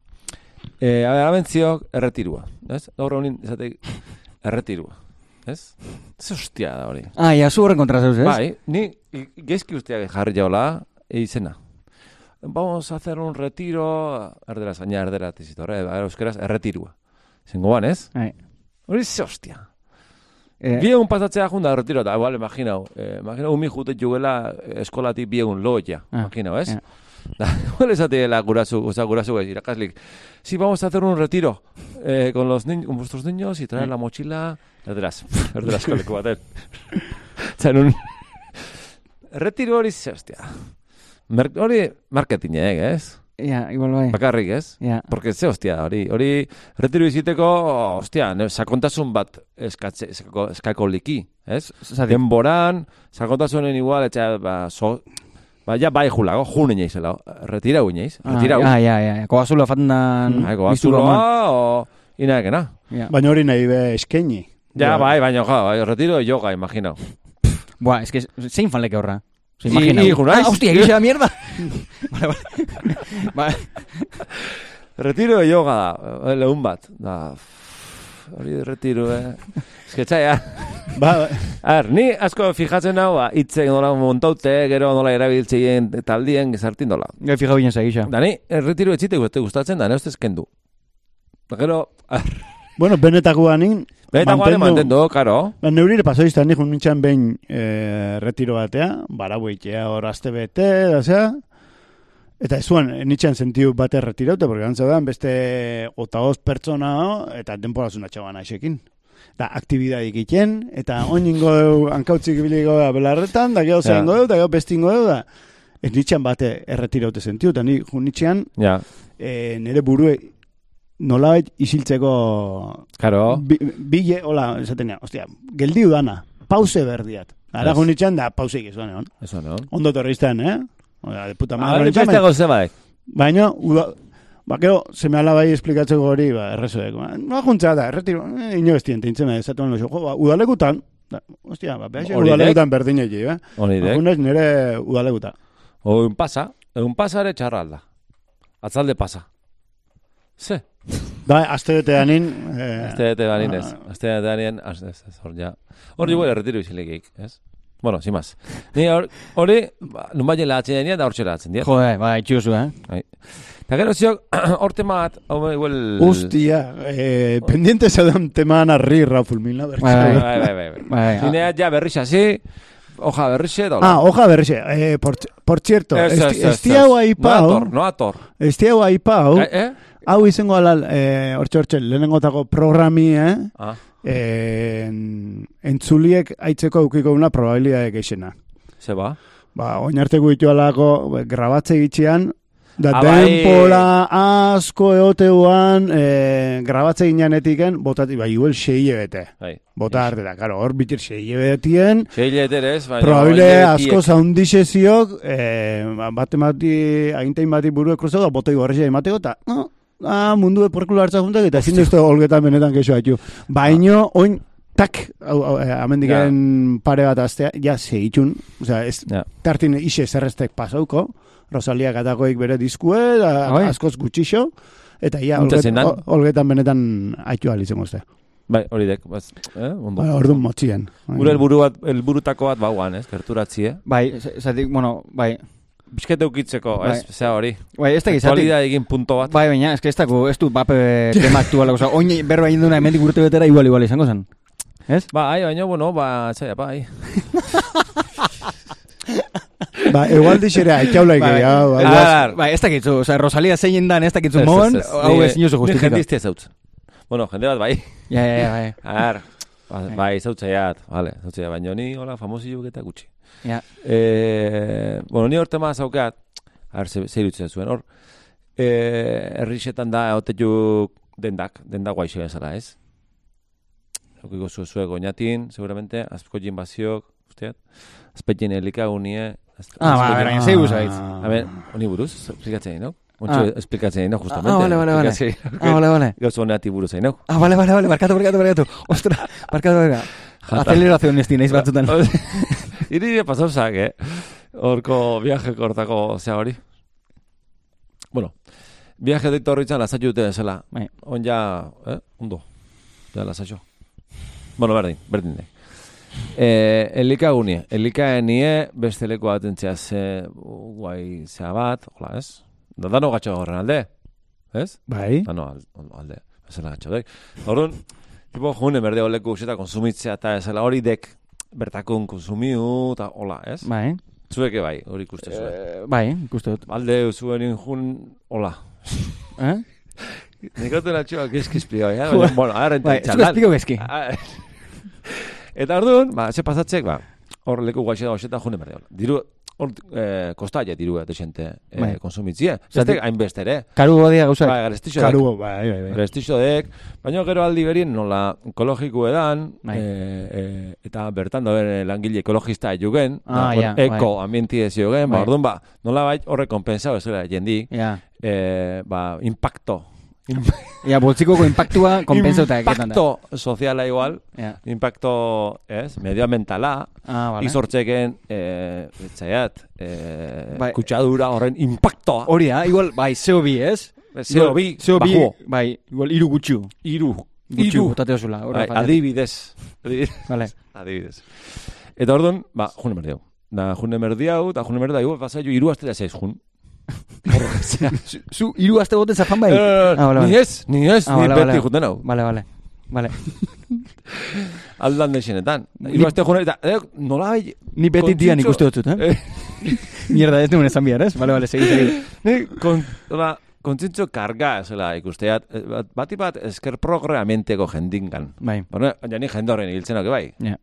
Eh, a ver, abentziok, erretirua, ez? Gaur honin, esatek, erretirua, ez? Ez hostia da hori. Ah, ja, zu horren kontra zeuz, ez? Bai, ni gezki usteak jarri e izena. Vamos a hacer un retiro, erderaz, gaina erdera tizitorre, eh, euskeraz, erretirua. Zengo ban, ez? Bai. Hori ze hostia. Eh, Biegun pasatzea junda retiro, eta igual, imaginau, eh, imaginau, umi jute jugela eskolatik biegun loia, Ah, imaginau, ez? ja. Da, igual esatela gurasu, o sea, gurasu ez, irakaslik. Sí, vamos a hacer un retiro eh, con los con vuestros niños y traer la mochila, erderaz, erderaz koleku baten. Zan un... Retiro hori hostia. Mer hori marketing eh, ez? Ja, igual bai. Bakarrik, ez? Ja. Porque ze hostia, hori, hori retiro iziteko, hostia, ne, sakontasun bat eskatze, eskako, eskako liki, ez? Zatik, Denboran, sakontasunen igual, etxa, ba, so, ba, ja, bai julago, junen jaizela, retira guineiz, retira Ah, ja, ja, ja. Koazula faten dan... Biztulo eman. azuloa, o, inakena. Ja. Baina hori nahi be eskeni. Ja, bai, baina, ja, bai, retiro de yoga, imagino. Buah, es que zein fan leke horra. Se imagina. i junaiz. Ah, hostia, gisa mierda. vale, vale. Ba, Retiro de yoga eh, lehun bat. Da, hori retiro, eh. Esketxaia. Ba, Ar, ni asko fijatzen hau, ba, hitzek nola montaute, gero nola erabiltzeien taldien gizartin dola. gai fija binen gisa. Da ni, erretiro etxite guzti gustatzen, da ne ustez kendu. Da gero, ar, bueno, benetakoa nin, benetakoa mantendu, karo. Ba, neurire paso nik nintzen behin e, retiro batea, barauitea hor aste bete, da zea, eta ez zuen, nintzen sentiu bate retiraute, porque gantza beste otaoz pertsona ho, eta denporazun atxaban aixekin. Da, aktibidadik iten, eta oiningo deu, hankautzik ibiliko da belarretan, da gero Ja. zaingo deu, da gero bestingo deu, da. Ez nintzen bate erretiraute sentiu, eta ni jun nintzen Ja, e, nire burue nolabait isiltzeko karo. Bi, bile, hola, esaten ostia, geldi udana, pause berdiat. Ara gunitzen da, pauseik izan, egon. Eso, no? Ondo torrizten, eh? Oda, de puta madre. nintzen, beste gauze bai. Baina, uda, ba, gero, seme alabai esplikatzeko hori, ba, errezoek. Ba, no juntza da, erretiro, eh, ino ez dien, tintzen, esatuan loxo, jo, ba, udalekutan, da, ostia, ba, dek. udalekutan berdin egi, eh? Hori dek. Agunez nire udalekuta. O un pasa, un pasa ere txarra alda. Atzalde pasa. Ze? Da, aste betean nin, eh, Azte bete banin ez. Azte bete banin, az, ez, ez, hor ja. Hor igual erretiro izilegik, ez? Bueno, sin más. Ni hor- hori, ba, nun baina lahatzen dien, da hor txeratzen dien. Jode, ba, itxuzu, eh? Eta gero ziok, hor temat, hau igual... Hostia, eh, pendiente zaudan teman arri Rafael Milna, Bai, Bai, bai, bai, bai. Bai, Zinea ja berriz hasi, hoja berrixe, dola. Ah, hoja berrixe, eh, por, por cierto, Ez, ez, ez, ez. esti hau No aipau, ator, no ator. esti hau aipau, Eh, eh? hau izango alal, eh, hortxe hortxe, lehenengotako programi, eh, Ah, en, entzuliek aitzeko eukiko una probabilidade geixena. ze ba? Ba, oin arteko ditu alako, grabatze gitxean, da Ah, bai. denpora asko eoteuan, eh, grabatze gineanetiken, botati, bai, igual sei bete. Bai. Bota arte da, karo, hor bitir sei betien, Sei leterez, baina... Probable asko zaundiseziok, eh, bat emati, agintein bati burue kruzau da, botoi gorrexea emateko, eta no, ah, mundu eporkulo hartza juntak, eta ezin duzte olgetan benetan kexo hatu. Baino, oin, tak, hau, eh, amendiken pare bat astea, ja, zeitxun, osea, ez, Ja. tartin ise zerreztek pasauko, Rosalia katakoik bere diskue, da, askoz gutxixo, eta ja, olget, olgetan benetan haitu alitzen gozte. Bai, hori dek, baz, eh, ondo. Ba, orduan motxien. Gure helburu bat, helburutako bat bauan, ez, gerturatzi, eh? Bai, zatik, bueno, bai. Bizkete ukitzeko, ez, Bai. zea hori. Bai, ez da gizatik. Aktualidad egin punto bat. Bai, baina, ez que ez dago, ez du bape tema aktuala, oza, oin berba egin duna emendik urte betera igual, igual izango zen. Ez? Bai, baina, bueno, ba, zaila, bai. Ba, egual dixere, haitxaulaik, Bai, ja, bai, ba, Ar. Bai, ez dakitzu, oza, Rosalia zein dan ez dakitzu Ez, moan, hau Ni- ez inozu Ni justifika. jende izte zautzen. Bueno, jende bat, bai. Ja, ja, ja, bai. Ar, ba, bai, zautzeiat, vale, zautzeiat, baina ni, hola, famosiluk eta gutxi. Ja. Eh, bueno, ni horte maz zaukat, ar, ze, ze zuen, hor, eh, errixetan da, otetuk dendak, dendak guaixo bezala, ez? Eukiko zu zuek oinatin, seguramente, azpiko jin baziok, usteat, azpetien elikagunie, Ah, ba, baina, zei guzaitz. A ver, honi buruz, esplikatzen no? Ontsu, Ah. esplikatzen egin, no, justamente. Ah, vale, vale, vale. Ah, bale, bale. Gauza honeati buruz egin? Ah, bale, bale, bale, barkatu, barkatu, barkatu. Ostra, barkatu, barkatu. Jata. Acelerazioen ez naiz batzutan. Iri dire pasauzak, eh? Horko viaje kortako, zea hori. Bueno, viaje deitu horritzen lasatxu dute zela. Bai. On ja, eh? Ondo. Ja, lasatxo. Bueno, berdin, berdin de. Eh, elika gunie, elika enie beste leku atentzia ze guai zea bat, hola, ez? Da dano gatxo horren alde, ez? Bai. Dano al- alde, bezala gatxo dek. Orduan, tipo, june berde oleku useta konsumitzea eta ezela hori dek bertakun konsumiu eta hola, ez? Bai, Zueke bai, hori ikuste zuen. eh, bai, ikuste dut. Alde zuen jun, hola. Eh? Nikotu natxoa gezki esplikau, ja? Jo. Baina, Bueno, ara Bai, entzen zuko espliko gezki. Ah, Eta orduan, ba, ze pasatzek, ba, hor leku guaxe da hoxeta june berde hola. Diru, hor, eh, kostaia diru desente eh, Bai. konsumitzie. Zatik- Zatek hainbeste ere. Karu godia gauzak. Ba, garestixo. Karugo, bai, bai, bai. Garestixo dek, baina gero aldi berien nola ekologiko edan, Bai. eh, eh, eta bertan da langile ekologista jugen, Ah, da, ja, eko ambienti ez jogen, ba, Bai. orduan ba, nola bai horre kompensau ez jendi, Ja, eh, ba, impacto Ja, boltsikoko impactua konpentsauta eketan da. Impacto soziala igual, Ja. impacto, ez, medioambientala, Ah, vale. izortzeken, eh, etzaiat, eh, Bai. kutsadura horren impactoa. Hori da, igual, bai, CO2, ez? CO2, CO2, bajuo. bai, igual, iru gutxu. Iru. Gutxu, Iru. botate osula. Bai, adibidez. Adibidez. Vale. Adibidez. Eta orduan, ba, june merdi hau. Da, june merdi hau, eta june merdi hau, bazaio, iru astera zaiz jun. Zu, zu iru aste bote zafan bai? Eh, Ah, vale, Ni vale. ez, ni ez, Ah, ni vale, beti vale. juten hau. Vale, vale. Vale. Aldan desenetan. Iru aste june, eta, eh, nola bai... Ni beti dian ikuste dut, eh? Eh, Mierda, ez duen esan bihar, ez? Vale, vale, segi, segi. Ni, kon, ola, kontzintzo karga, zela, ikusteat, eh, bat- bati bat esker programamenteko jendingan. Bai, Baina, ni jende horren hiltzen bai. ja.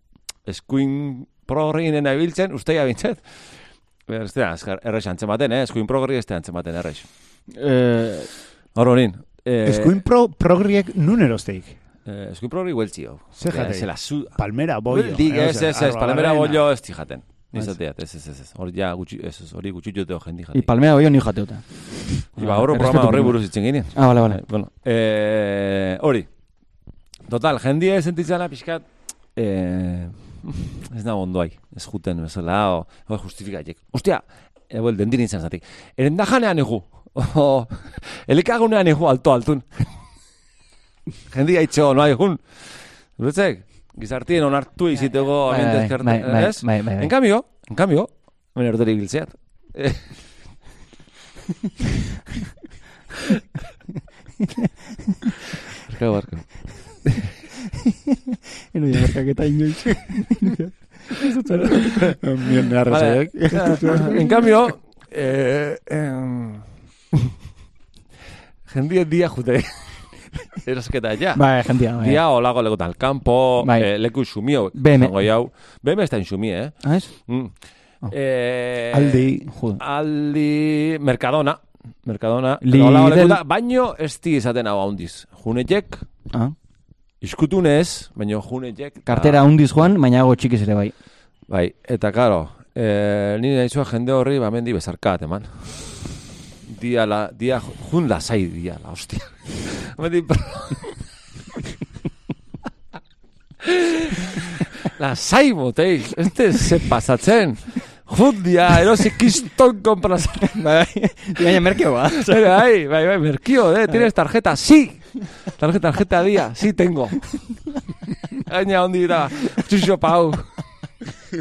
Eskuin progrinen abiltzen, usteia bintzet. Ez da, azkar, errex antzematen, eh? Eskuin progri ez da antzematen, errex. Eh, Hor honin. Eh, Eskuin pro, progriek nun erosteik. Eh, eskuin progri hueltzio. Ze jatei? Zela, zu... Palmera, bollo. Dik, eh, ez, ez, ez, garena. bollo ez tijaten. Nizateat, ez, ez, ez, ez. Hori ja, gutxi, ez, ez, hori gutxi joteo jendi y jati. palmea hoyo ni jateuta. Iba, horro programa horri buruz itzen ginen. Ah, vale, vale. Bueno, eh, hori. Total, jendie sentitzana pixkat, eh, ez nago ondoai, ez juten bezala, o, o justifikatek. Ostia, ebo el dendirin izan zatik. Eren da janean egu, elikagunean egu alto altun. Jendia itxo, no egun. Duretzek, gizartien onartu izitego Bai, ambiente bai, ezkerte, bai, bai, ez? bai. En cambio, en cambio, hemen erderi biltzeat. Eh, Eno ya merkaketa inoiz. Bien, Vale. arrazoiak. en cambio, eh, em, jendie dia jute. Erosketa ja. Bai, jentia, bai. Dia olago lekotan, campo, Bai. eh, leku xumio. Zango jau. BM ez da inxumi, eh? Ah, ez? Mm. Oh. Eh, Aldi. Joder. Aldi, Mercadona. Mercadona. Lidl. Olago lekuta, baino ez di izaten hau handiz. Junetek, Ah. Iskutunez, baino junetek. Kartera hundiz joan, baina hago txikiz ere bai. Bai, eta karo, eh, ni nahizua jende horri bamendi bezarkat, eman. Dia, la, dia, jun lasai dia, la, hostia. Bamendi, lasai motei, este se pasatzen. Jun dia, erosik kiston komprazen. Bai, baina merkeo ba. Bai, bai, bai, bai, merkio, eh, tienes tarjeta, sí. Tarjeta, tarjeta día, sí tengo. Gaina hondi da, txuxo pau.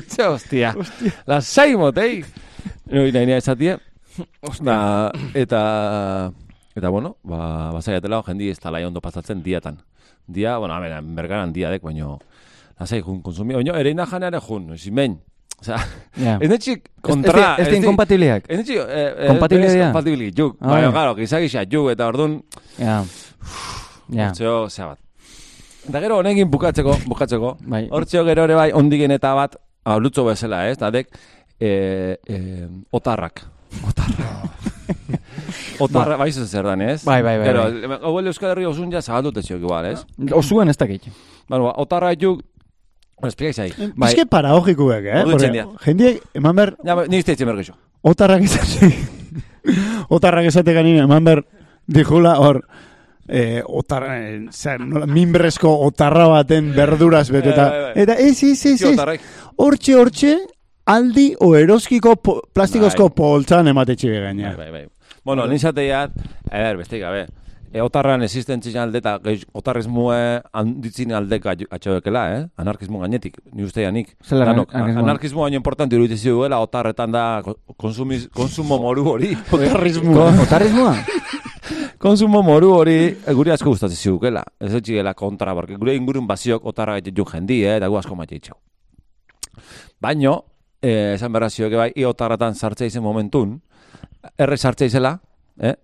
Ze hostia. La saimot, eh. No, ina, ina esatie. Ba, eta, eta bueno, ba, basaiatela, jendi ez talai ondo pasatzen diatan. Dia, bueno, a ver, bergaran diadek, baino, lasai jun konsumio, baino, ere ina janeare jun, zimen. Osea, Ja. ez netxik kontra, Ez di inkompatibliak. Ez ditxi, eh, eh, dira? Kompatibili, juk. Ah, Baina, bai. claro, gizagisa juk, eta orduan, Ja. Ja. hortzeo, zea bat. Eta gero honekin bukatzeko, bukatzeko, Bai. hortzeo gero ere bai, ondigen eta bat, hau lutzo bezala, ez, dadek, eh, eh, otarrak. Otarrak. Otarra, bai zer dan, ez? Bai, bai, bai, Gero, bai. hau Euskal Herri osun ja zabaldute ziok igual, ez? Osuan ez dakit. Bueno, ba, otarra juk, bueno, esplikaiz ahi. Bai. Bizke paraogikuek, eh? Ordu Porque txendia. Jendiek, eman ber, Ja, ba, ni izte itzen bergixo. otarrak izate, otarrak izate ganin, eman ber, dijula hor, eh, otar, eh, zer, nola, minbrezko otarra baten berduraz beteta. Bai, bai, bai. Eta ez, ez, ez, ez, hortxe, hortxe, aldi o eroskiko po, plastikozko Bai. poltsan ematetxe gaina. Bai, bai, bai. Bueno, nizateiat, a ver, besteik gabe, e, otarran existentzien alde eta otarrismoe handitzin aldeka atxobekela, eh? Anarkismo gainetik, ni uste nik. Zelan Danok, anarkismoa? anarkismo baino importante iruditzen duela otarretan da ko- konsumiz, konsumo moru hori. Otarrismoa. Otarrismoa? Konsumo moru hori e, guri asko gustatzen zigukela. Ez etxigela kontra, porque gure ingurun baziok otarra gaitu jendi, eh? Eta gu asko maite itxau. Baino, eh, esan berra zioke bai, i otarratan sartzea izen momentun, erre sartzea izela, eh?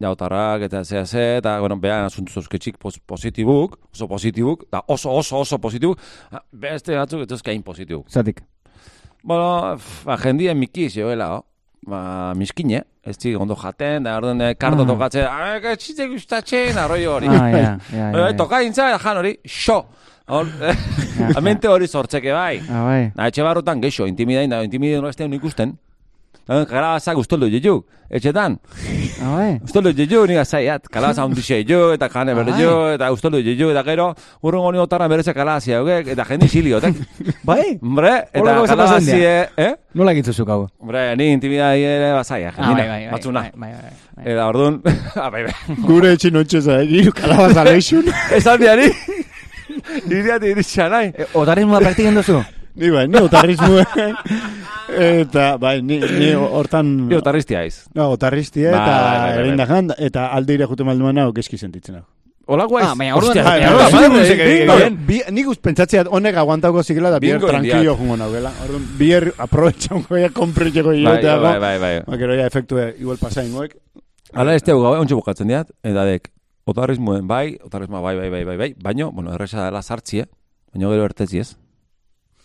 Ja, otarrak eta zea ze, eta, bueno, behan asuntu zozketxik pos positibuk, oso positibuk, da oso, oso, oso positibuk, ah, beste batzuk ez ezkain positibuk. Zatik. Bueno, f- ba, jendien miki zioela, oh. Ba, miskine, ez zik ondo jaten, da, orduan, eh, kardo Ah. tokatzen, ah, que txite gustatzen, arroi hori. Ah, ja, ja, ja. Eh, toka intza, jan hori, xo. Hor, amente hori sortzeke bai. Ah, bai. Na, etxe barrutan geixo, intimidain da, intimidain no ikusten. Kalabazak ustoldu ditu, etxetan. Ah, bai. Ustoldu ditu, nik azaiat. Kalabaza hundixe jo, eta jane berde jo, eta ustoldu ditu, eta gero, urrungo ni otarra bereze kalabazia hogek, eta jende isiliotek. Bai? Hombre, eta kalabazie, eh? Nola egitzuzuk hau? Hombre, ni intimidai ere bazaia, Ah, jendina, bai, batzuna. bai, bai, bai. Eta orduan, ah. Gure etxin ontsa egiru kalabaza leixun. Esan diari, iriati iritsa nahi. E, Otarismoa praktiken duzu? Ni bai, ni otarrismuen. eta, bai, ni, ni hortan... Io, tarristia aiz. No, otarristie Bai, eta bai, bai, bai. erindajan, eta aldeire jute malduan hau geski sentitzen hau. Hola guaiz. Ah, baina orduan- Bai, bai, bai, bai, bai, Bi, nik uz pentsatzea honek aguantauko zikela da bier tranquilo jungo naugela. Orduan, bier aprovechango ya kompretzeko Bai, ioteago. bai, bai, bai. Ba, gero ja efektu igual pasaingoek. Hala ez tegu gabe, ontsi bukatzen diat, eta dek, otarrismoen bai, otarrismoa bai, bai, bai, bai, bai, baino, bueno, erresa dela sartzie, baino gero ertetzi ez.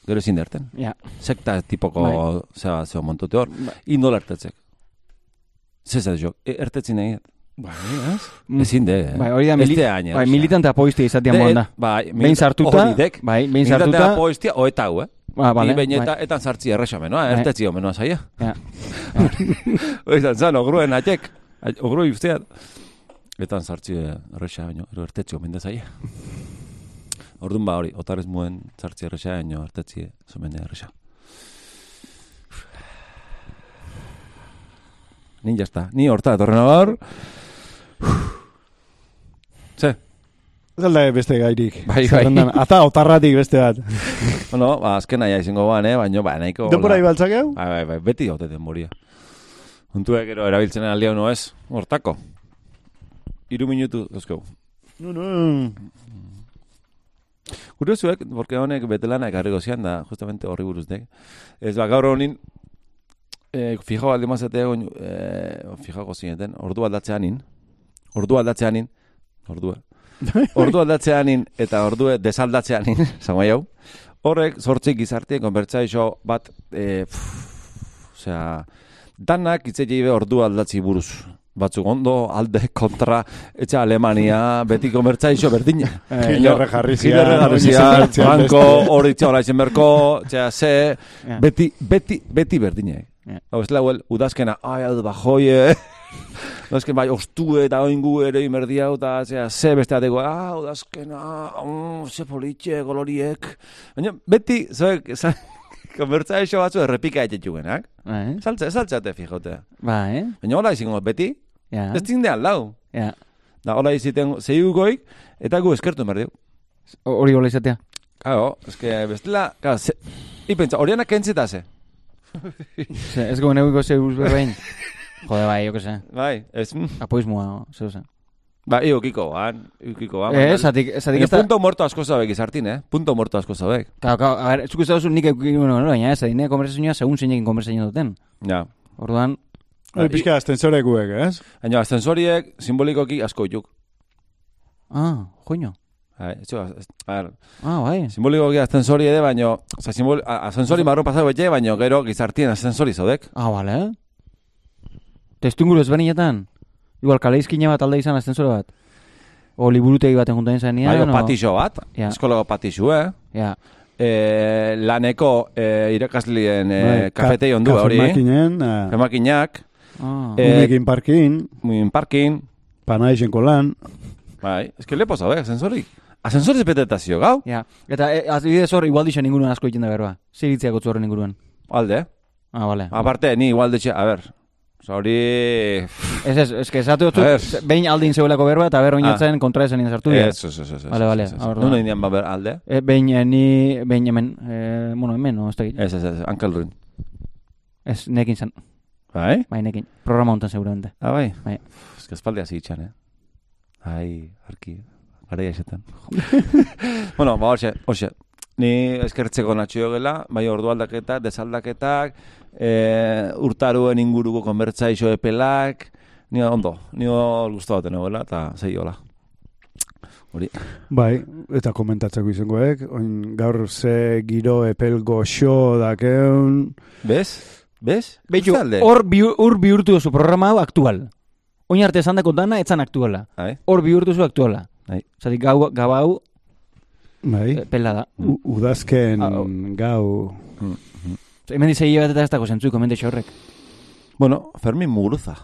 Gero ezin derten. Ja. Sekta tipoko, Bai. zeba, zeba montute hor, indola ertetzek. Zezat jo, e, ertetzi nahi, Bai, ez? Mm. ezin de, eh? Bai, hori da, mili hain, bai, militante apoiztia izatea De- moan da. Bai, Behin sartuta, bai, behin militantea sartuta, poestia, oeta hau, eh? ah, vale, Ni eta, bai. etan sartzi erresa menoa, Bai. ertetzi omenoa zaia. Ja. Oizan zan, ogruen atxek, ogrui usteat. Etan sartzi erresa baino, ertetzi omen da zaia. Orduan ba hori, otarez muen sartzi erresa baino, ertetzi zomen erresa. Ni jazta, ni horta, etorren agar. Ze, Zalda beste gairik. Bai, bai. Ata otarratik beste bat. bueno, ba, azken nahi izango ban, eh? baino, ba, nahiko... Denbora hola. ibaltzak hau? Bai, bai, bai, beti haute denboria. Puntuek gero erabiltzen aldi hau ez, hortako. Iru minutu, dozkau. No, no. Kuriosuek, porque honek betelana ekarriko zian da, justamente horri buruz dek. Ez ba, gaur honin, eh, fijo aldi mazete egon, eh, fijako zineten, ordu aldatzeanin, ordu aldatzeanin, ordua, ordu aldatzeanin eta ordue desaldatzeanin, zango jau, horrek sortzik gizartien konbertsaixo bat, eh, pff, osea, danak itzei ordu aldatzi buruz. Batzuk ondo, alde, kontra, etxe Alemania, beti konbertsaixo berdina. Eh, Hitlerre jarri zian, Hitlerre jarri oin zian, izan bertzean banko, beste. hori txola izen berko, txea, ze, Ja. beti, beti, beti berdine. Ja. Hau, ez lauel, udazkena, ai, aldo bajoie, udazken bai, ostue eta oingu ere imerdia, eta zea, ze beste ateko, ah, udazkena, mm, ze politxe, koloriek. Baina, beti, zoek, za, konbertza eixo batzu errepika etxetxugenak. Bai, Saltza, saltzate, fijote. bai, Baina, hola izango beti, ja, ez zindean lau. ja. Da, hola iziten zeiugoik, eta gu eskertu merdiu. Hori hola izatea. Claro, es que bestela, claro, se, y pentsa, horianak kentzita ze. Ze, Ez gogo neuiko zeus berbein. Jode, bai, jo que se. Bai, ez, Apoismoa, zeu zen. Ba, iukiko, ban, iukiko, ban. Eh, zatik, zatik ez da... punto muerto asko zabek izartin, eh? Punto muerto asko zabek. Claro, claro, a ver, ez duzu nik bueno, bueno, baina ez, adine konversazioa segun zeinekin konversazio duten. Ja. Orduan, Hori pixka ascensorekuek, ez? Baina, ascensoriek simbolikoki asko juk. ah, joño. Bai, ez- a ver, Ah, bai. simbolikoki ascensori ede, baino, oza, simbol, a- ascensori marro pasau betxe, baino, gero gizartien ascensori zaudek. Ah, bale. Testu inguru ezberdinetan. Igual kaleizkina bat alde izan ascensore bat. O liburutegi baten juntain zanean. Bai, o patixo bat, Ja. eskolago patixu, eh? Ja. E, laneko e, irakaslien e, Bai, kafetei ka- ondu hori. Kafemakinen, ah, Emakinak, Ah. Eh, unekin parkin, muin parkin, panaixenko lan. bai, eske lepo zabe, ascensorik. Ascensoriz betetazio, gau? Ja. Eta, e, adibidez hor, igual dixen inguruan asko egiten da berba. Ziritziak utzu horren inguruan. Alde. Ah, bale. Aparte, ni igual detxe, a ber, oza, hori... Ez, ez, ez, esatu dut, behin aldin zeuelako berba, eta ber oinatzen kontra esan sartu dira. Ez, ez, ez, ez. Vale, vale. Nuno indian ba ber alde? E, behin, eh, ni, behin hemen, eh, bueno, hemen, no, ez da Ez, ez, ez, Ankel Ruin. Ez, nekin zen, Bai? bai, nekin. Programa honetan seguramente. Ah, bai? Bai. Ez que espaldi hasi itxan, eh? Ai, arki, gara esetan. bueno, ba, hoxe, hoxe. Ni eskertzeko natxio gela, bai ordu aldaketak, desaldaketak, e, urtaruen inguruko konbertsaixo epelak, ni ondo, ni hor guztu baten egela, eta zei hola. Hori, Bai, eta komentatzeko izangoek, oin gaur ze giro epel goxo dakeun, bez? Bez? Beitu, hor bi, hor bihurtu duzu programa hau aktual. Oin arte esan dako dana, etzan aktuala. Hor bihurtu zu aktuala. Bai. Zatik gau, gau hau, bai, eh, pela da. U, udazken oh. gau, Hemen dizei bat eta ez dago zentzu, komente horrek. Bueno, Fermin Muguruza.